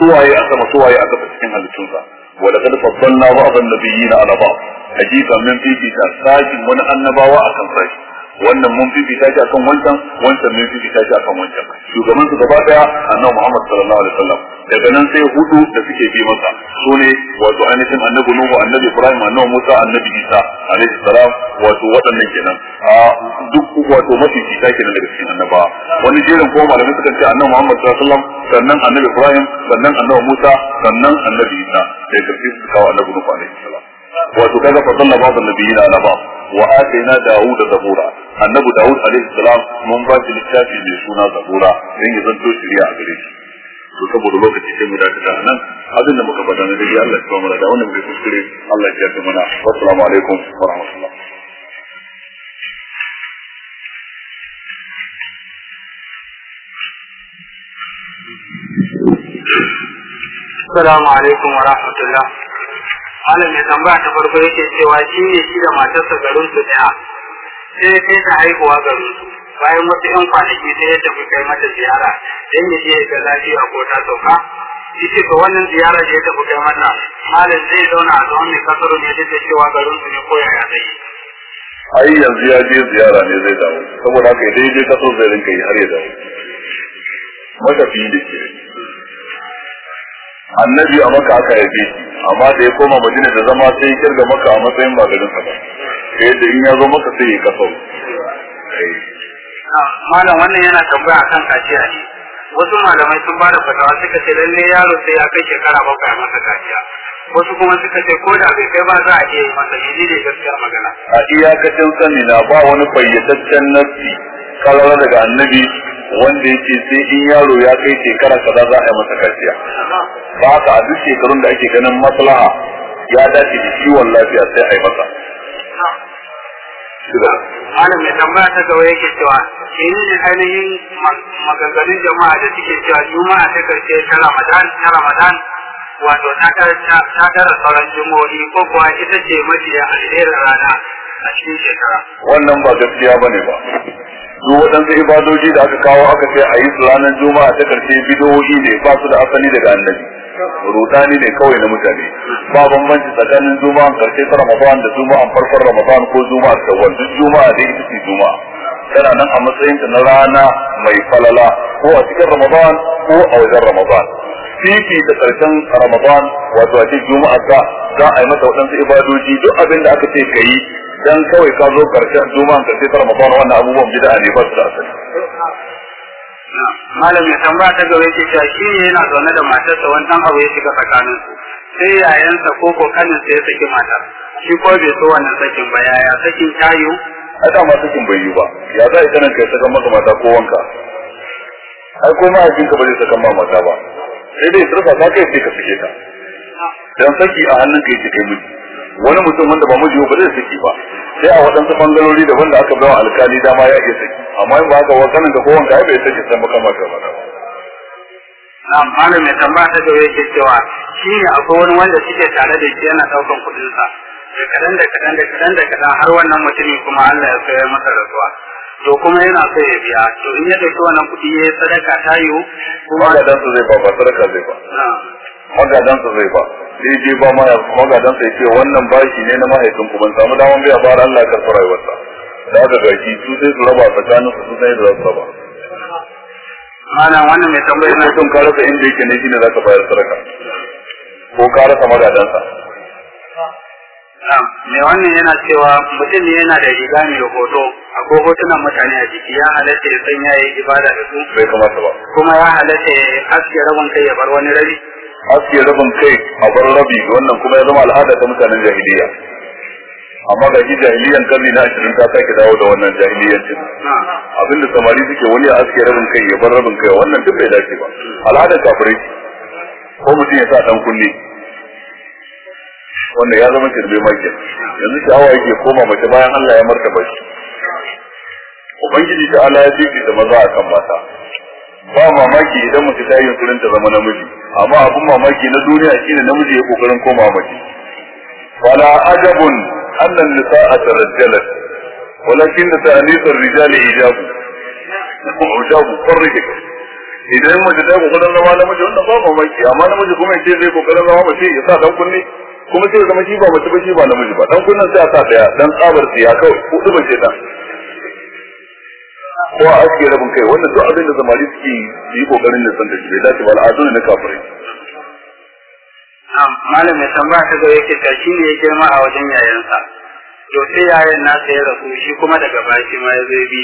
suwaye a sama suwaye a kasa cikin halittunsa. Laqad faddalna ba'd an-nabiyyina ala ba'd hakika min fifita sakin wani annabawa akan saki wannan mun fifita shi akan wancan wancan mun fifita shi akan wancan. Shugaban su gaba ɗaya annabi Muhammad sallallahu alaihi wasallam. Daga nan sai huɗu da suke bi masa. Su ne wato ainihin annabi Nuhu annabi Ibrahim annabi Musa annabi Isa alaihi salam wato waɗannan kenan. A duk wato mafi fita kenan daga cikin annaba wani jerin ko malamai suka ce annabi Muhammad sallallahu alaihi wasallam sannan annabi Ibrahim sannan annabi Musa sannan annabi Isa. Karfi su kawo annabi Nuhu alaihi salam. Wato kaga fa sallallahu ba'd nabiyina ala ba'd. Wa atayna Dawud zabura annabi Dawud alaihi salam mun ba shi littafi mai suna zabura dan ya zanto shiriya a gare shi to saboda lokaci sai mu dakata nan abin da muka faɗa na dai Allah ya kawo mana da wannan muke kuskure Allah ya yarda mana assalamu alaikum wa rahmatullah Assalamu alaikum wa rahmatullah. Malam mai tambaya ta farko yake cewa shi ne shi da matarsa garin su ɗaya. Sai kai ta haihuwa garin su. Bayan wasu 'yan kwanaki sai ya tafi kai mata ziyara dan ya je ga lafiya ko ta sauka. Yace to wannan ziyara da ya tafi kai mata malam zai zauna a zaman mai kasaro ne duk da cewa garin su ne ko yaya zai ai yanzu ya je ziyara ne zai dawo saboda haka idan ya je kaso zai rinka yi har ya dawo matafi da ke annabi a maka aka haife shi amma da ya koma madina da zama sai ya ƙirga maka a matsayin ba garin sa ba sai yadda in ya zo maka sai ya kaso Malam wannan yana tambaya akan kaciya ne. Wasu malamai sun ba da fatawa suka ce lalle yaro sai ya kai shekara bakwai a masa kaciya. Wasu kuma suka ce ko da bai kai ba za a iya yi masa yi ne gaskiyar magana. a iyakacin sani na ba wani fayyataccen nafsi kalara daga annabi wanda yake sai in yaro ya kai shekara kaza za a yi masa kaciya. Ba haka a duk shekarun da ake ganin maslaha ya dace da ciwon lafiya sai a yi masa. Malam mai tambaya ta gaba yake cewa ini ne ainihin maganganun jama'a da suke cewa juma'a ta ƙarshe ta Ramadan ta Ramadan wato ta tara sauran jumo'i ko kuwa ita ce mafiya alherin rana a cikin shekara. wannan ba gaskiya ba ne ba. Duk waɗansu ibadoji da aka kawo aka ce a yi ranar juma'a ta ƙarshe bidowoyi ne ba su da asali daga annabi. Rudani ne kawai na mutane. Ba bambanci tsakanin juma'an ƙarshe ta ramadan da juma'an farkon ramadan ko juma'ar shawwal. Duk juma'a da ita ce juma'a. Tana nan a matsayin ta na rana mai falala ko a cikin ramadan ko a wajen ramadan. Fifi da ƙarshen ramadan wato a cikin juma'a za za a yi masa waɗansu ibadoji. Duk abin da aka ce ka yi dan kawai ka zo ƙarshen juma'an ƙarshe ta ramadan wannan abubuwan bid'a ne ba su da asali. Malam mai tambaya ta gaba yake cewa shi ne yana zaune da matarsa wani ɗan abu ya shiga tsakanin su sai yayansa ko ko kaninsa ya saki matar shi ko bai so wannan sakin ba yaya sakin tayu a dama sakin bai yi ba. Ya za a ita nan kai sakan maka mata ko wanka? Ai ko mahaifinka ba zai sakan ma mata ba. Sai dai turfa ta kai sai ka sake ta. Dan saki a hannun kai kai miji. Wani mutum wanda ba miji ba zai saki ba. Sai a waɗansu bangarori daban da aka bawa alkali dama ya iya saki. Amma in ba haka wa kanin ka ko wanka ai bai saki sai maka mata ba. Malam mai tambaya ta gaba yake cewa shi ne akwai wani wanda suke tare da shi yana ɗaukan kuɗinsa. Da kaɗan da kaɗan da kaɗan da kaɗan har wannan mutumin kuma Allah ya sayar masa rasuwa. To kuma yana so ya biya. To in ya ɗauki wannan kuɗi ya sadaka ta yiwu kuma magadansa zai ba ba sadaka zai ba. Magadansa zai ba. Sai je ba ma magadansa ya ce wannan bashi ne na mahaifin ku ban samu daman biya ba Allah ya karɓi rayuwarsa. Da aka gaki su sai su raba tsakanin su sai da su raba. Malam wannan mai tambaya in na mutum ka rasa inda yake ne shine za ka bayar sadaka. Ko ka rasa magadansa. Mai wannan yana cewa mutum ne yana da riga mai hoto. Akwai hotunan mutane a jiki ya halatta ya sanya ya yi ibada da su bai kamata ba. kuma ya halatta ya aske rabin kai ya bar wani rabi. Aske rabin kai a bar rabi wannan kuma ya zama al'ada ta mutanen jahiliya. Amma ga shi jahiliyan karni na ashirin ta sake dawo da wannan jahiliyancin. Abinda samari suke wani ya aske rabin kai ya bar rabin kai wannan duk bai dace ba. Al'adar kafirai ce. ko mutum ya sa dan kunne. Wanda ya zama shirme makin yanzu sha'awa yake koma mace bayan Allah ya martaba shi. Ubangiji da Allah ya fifi da maza akan mata. Ba mamaki idan mace ta yi kurin ta zama namiji. Amma abun mamaki na duniya shine namiji ya ƙoƙarin koma mace. Wala ajabun anna nisaa tarajjalat. Walakin ta'anis ar-rijali ijabu ijabu farrike idan mace ta ƙoƙarin zama namiji wannan ba mamaki. Amma namiji kuma ya ce zai ƙoƙarin zama mace ya sa dan kunne. Kuma sai zama shi ba mace ba shi ba namiji ba. Dan kunnen sai a sa ɗaya dan tsabar tsiya kawai. Hudu ba ce dan ko a ake rabin kai. Wannan duk abin da zamani suke yi ƙoƙarin da san da shi bai dace ba al'adu ne na kafirai. Malam mai tambaya ta gaba yake ta shi ne ya girma a wajen yayansa. To sai yayan nasa ya rasu shi kuma daga baki ma ya zai bi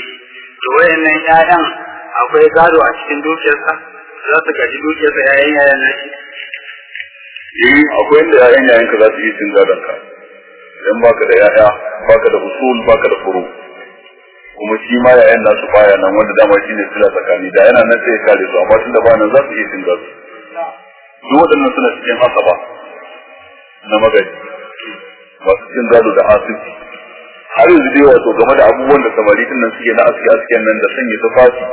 to wayannan yayan akwai gado a cikin dukiyarsa? Za su gaji dukiyarsa yayan yayan nashi? Eh akwai inda yayan yayan ka za su yi cin gadon ka idan baka da yaya baka da usul baka da furu. Kuma shi ma yayan nasu baya nan wanda dama shine sila tsakani da yana nan sai kare su amma tunda ba nan za su iya cin gado duk waɗannan suna cikin asaba na magaji masu cin gado da asibiti. Har yanzu dai wato game da abubuwan da samari ɗin nan suke na aski asken nan da sanya tufafi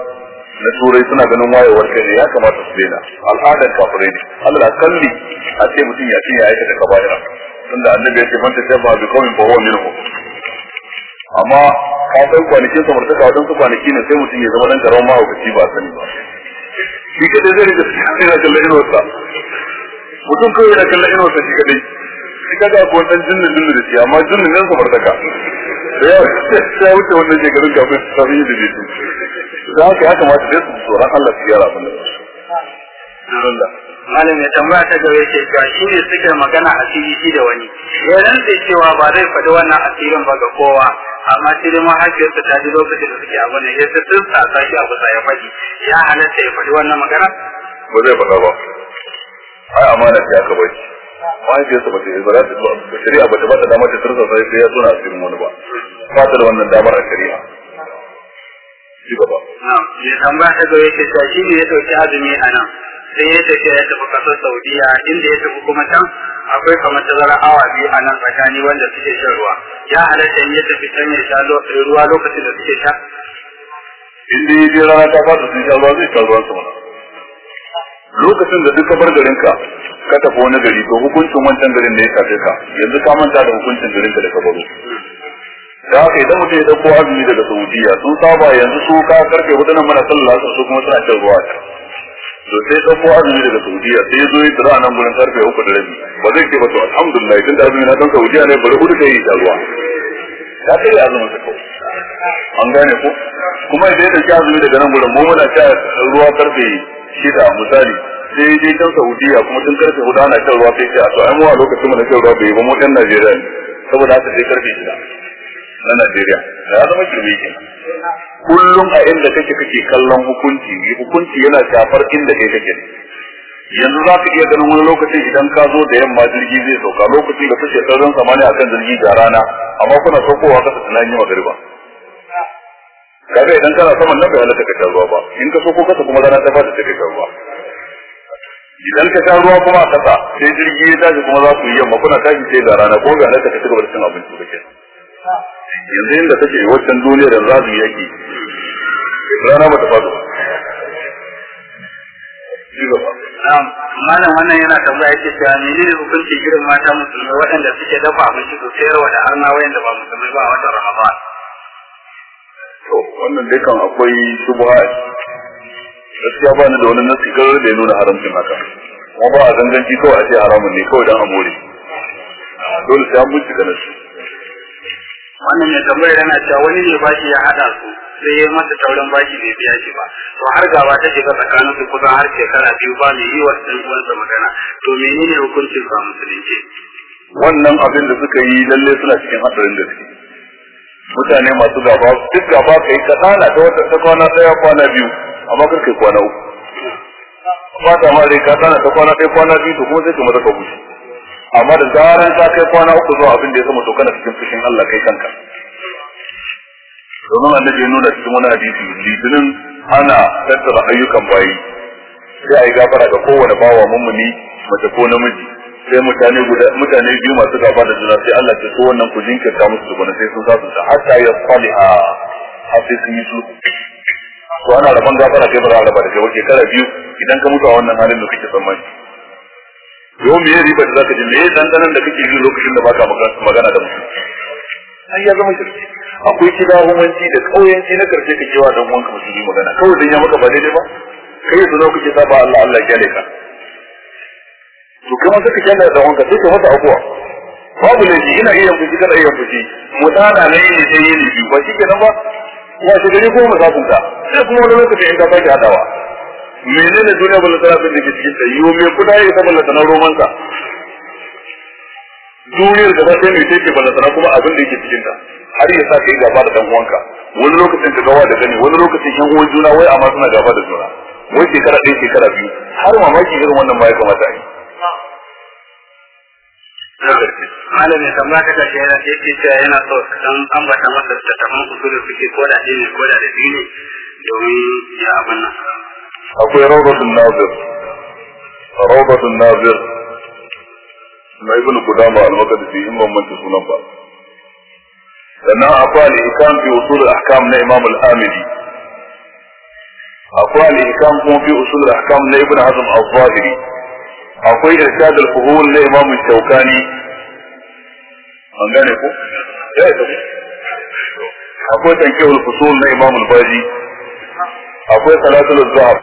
na turai suna ganin wayewar kai ne ya kamata su daina. Al'adar kafirai ne. Allah kalli a ce mutum ya cinye aikata kaba'ira. Tunda annabi ya ce man tashabba bi qawmin fa huwa minhum. Amma ka san kwanakin samartaka wadansu kwanaki ne sai mutum ya zama dan ƙaramin mahaukaci ba sani ba. Shi kadai zai riƙa sai na kallon inuwarsa. Mutum kawai yana kallon inuwarsa shi kadai shi kaga ko wannan jinnin jinnin da shi amma jinnin nan samartaka da ya sai wuce wannan shekarun kafin su yi da shi da haka ya kamata dai su tsoron Allah su gyara abin da malam ya tambaya ta gaba yake cewa shi ne suke magana a shi da wani. Ya rantse cewa ba zai faɗi wannan asirin ba ga kowa. Amma sai dai mahaifiyarsa ta ji lokacin da suke abu ne ya sun sa shi a kusa ya faɗi. Ya halatta ya faɗi wannan magana? Ba zai faɗa ba. Ai amana ce aka bai. Mahaifiyarsa ba ta yi ba za ta ba shari'a ba ta ba ta damar ta tursa sai sai ya tona asirin wani ba. Ba ta da wannan damar a shari'a. Ci gaba ya tambaya ta yake shi ne ya ɗauki azumi a nan. Sai ya tafi ya tafi ƙasar Saudiya inda ya tafi kuma can. Akwai kamar tazara awa biyu a nan tsakani wanda suke shan ruwa. Ya halatta in ya tafi can ya sha ruwa lokacin da suke sha? In dai je rana ta fata sun sha ruwa zai sha ruwan su mana lokacin da duka bar garinka ka tafi wani gari to hukuncin wancan garin da ya shafe ka. Yanzu ka manta da hukuncin garinka da ka baro. Da haka idan mutum ya ɗauko azumi daga Saudiya sun saba yanzu su ka ƙarfe huɗu nan mana sallah su kuma suna shan ruwa to sai ɗauko azumi daga Saudiya sai ya zo ya tsira nan gurin ƙarfe uku da rabi. Ba zai ce ba to alhamdulillah tun da azumi na dan Saudiya ne bari huɗu kai da ruwa. Ka kai azumin ka kawai. An gane ko? Kuma idan ya ɗauki azumi daga nan gurin mu muna sha ruwa ƙarfe shida misali. Sai ya je can Saudiya kuma tun ƙarfe huɗu ana shan ruwa sai ce a to ai mu a lokacin mu na shan ruwa bai ba mu dan Najeriya ne. Saboda haka sai ƙarfe shida. Na Najeriya. Da ya zama kirme ke. Kullum a inda kake kake kallon hukunci hukunci yana shafar inda kai kake. Yanzu za ka iya ganin wani lokacin idan ka zo da yamma jirgi zai sauka. Lokacin da kake sararin samani akan jirgi da rana amma kuna saukowa kasa tunanin magariba. Kaga idan kana saman nan bai halatta ka ruwa ba. In ka sauko kasa kuma rana ta fata sai ka sha ruwa. Idan ka sha ruwa kuma a kasa sai jirgi ya tashi kuma za ku yi yamma kuna tashi sai da rana ko ga halatta ka ci gaba da cin abinci ba kenan. Yanzu inda kake wancan duniya da zazu yake rana ba ta faɗo. Malam wannan yana tambaya yake cewa menene hukunci irin mata musulmai waɗanda suke dafa abinci su sayarwa da arna wayanda ba musulmai ba a watan Ramadan. to wannan dai kan akwai shubha. Gaskiya ba ni da wani nasi garar da ya nuna haramcin haka. Kuma ba a ganganci kawai a ce haramun ne kawai dan amore dole sai an bincika nasi. Wannan mai tambayar yana cewa wani ne bashi ya haɗa su sai ya masa taurin bashi bai biya shi ba. To har gaba ta shiga tsakanin su kusan har shekara biyu ba mai yi wa ɗan uwansa magana. To menene hukuncin ba musulunci? wannan abin da suka yi lalle suna cikin hadarin da suke mutane masu gaba duk gaba kai kasala ta wata ta kwana ɗaya kwana biyu amma kar kai kwana uku ba ta ma dai kasala ta kwana ɗaya kwana biyu to kuma sai ka maza ka gushi amma da zaran ka kai kwana uku zuwa abin da ya sama to kana cikin Allah kai kanka. Domin annabi ya nuna cikin wani hadisi litinin ana tattara ayyukan bayi. Sai a yi gafara ga kowane bawa mummuni mace ko namiji. Sai mutane guda mutane biyu masu gaba da juna sai Allah ce so wannan ku jinkirta musu tukuna sai sun sa su ta hatta ya saliha har sai sun yi su to ana rabon gafara kai ba za a raba da kai wace kara biyu idan ka mutu a wannan halin da kake tsammani. Yau me riba da zaka ji? Me dandanan da kake yi lokacin da baka magana da mutum? Ai ya zama shirki. Akwai kidahumanci da kauyanci na ƙarshe kake wa dan uwanka musulmi magana. Kawai dan ya maka ba daidai ba? Kai yanzu zo kake saba Allah Allah ya ƙyale ka. To kuma sai ka ƙyale da wanka sai ka masa abuwa babu laifi ina iya fushi kana iya fushi. Mutana ne ne sai yi biyu. Ba shi kenan ba? Wa shi gari ko musabunta sai kuma wani lokaci in ka sake hadawa menene duniya balla tana da ke cikin ta yiwo me kuda ya balla tana romansa duniyar da ba sai mai take balla tana kuma abin da yake cikin ta har ya sa kai gaba da dan uwanka. Wani lokacin ka gawa da gani wani lokacin yan uwan juna wai amma suna gaba da juna. Wai shekara ɗaya shekara biyu. Har mamaki irin wannan ma ya kamata a yi. Malami tambaya ta kashe yana yake cewa yana so dan ambata masa tattafan usulul fiqh ko da ne ko da dabi ne domin ya abin nan. Akwai rawdatun nazir. Rawdatun nazir. Na ibnu qudama al-maqdisi in ban manta sunan ba sannan akwai al-ihkam fi usul al-ahkam na imam al-hamidi akwai al-ihkam kuma fi usul al-ahkam na ibnu hazm al-zahiri akwai irshad al-fuhul na imam shaukani an gane ko ya yi akwai tankewul fusul na imam al-baji akwai salatul zahab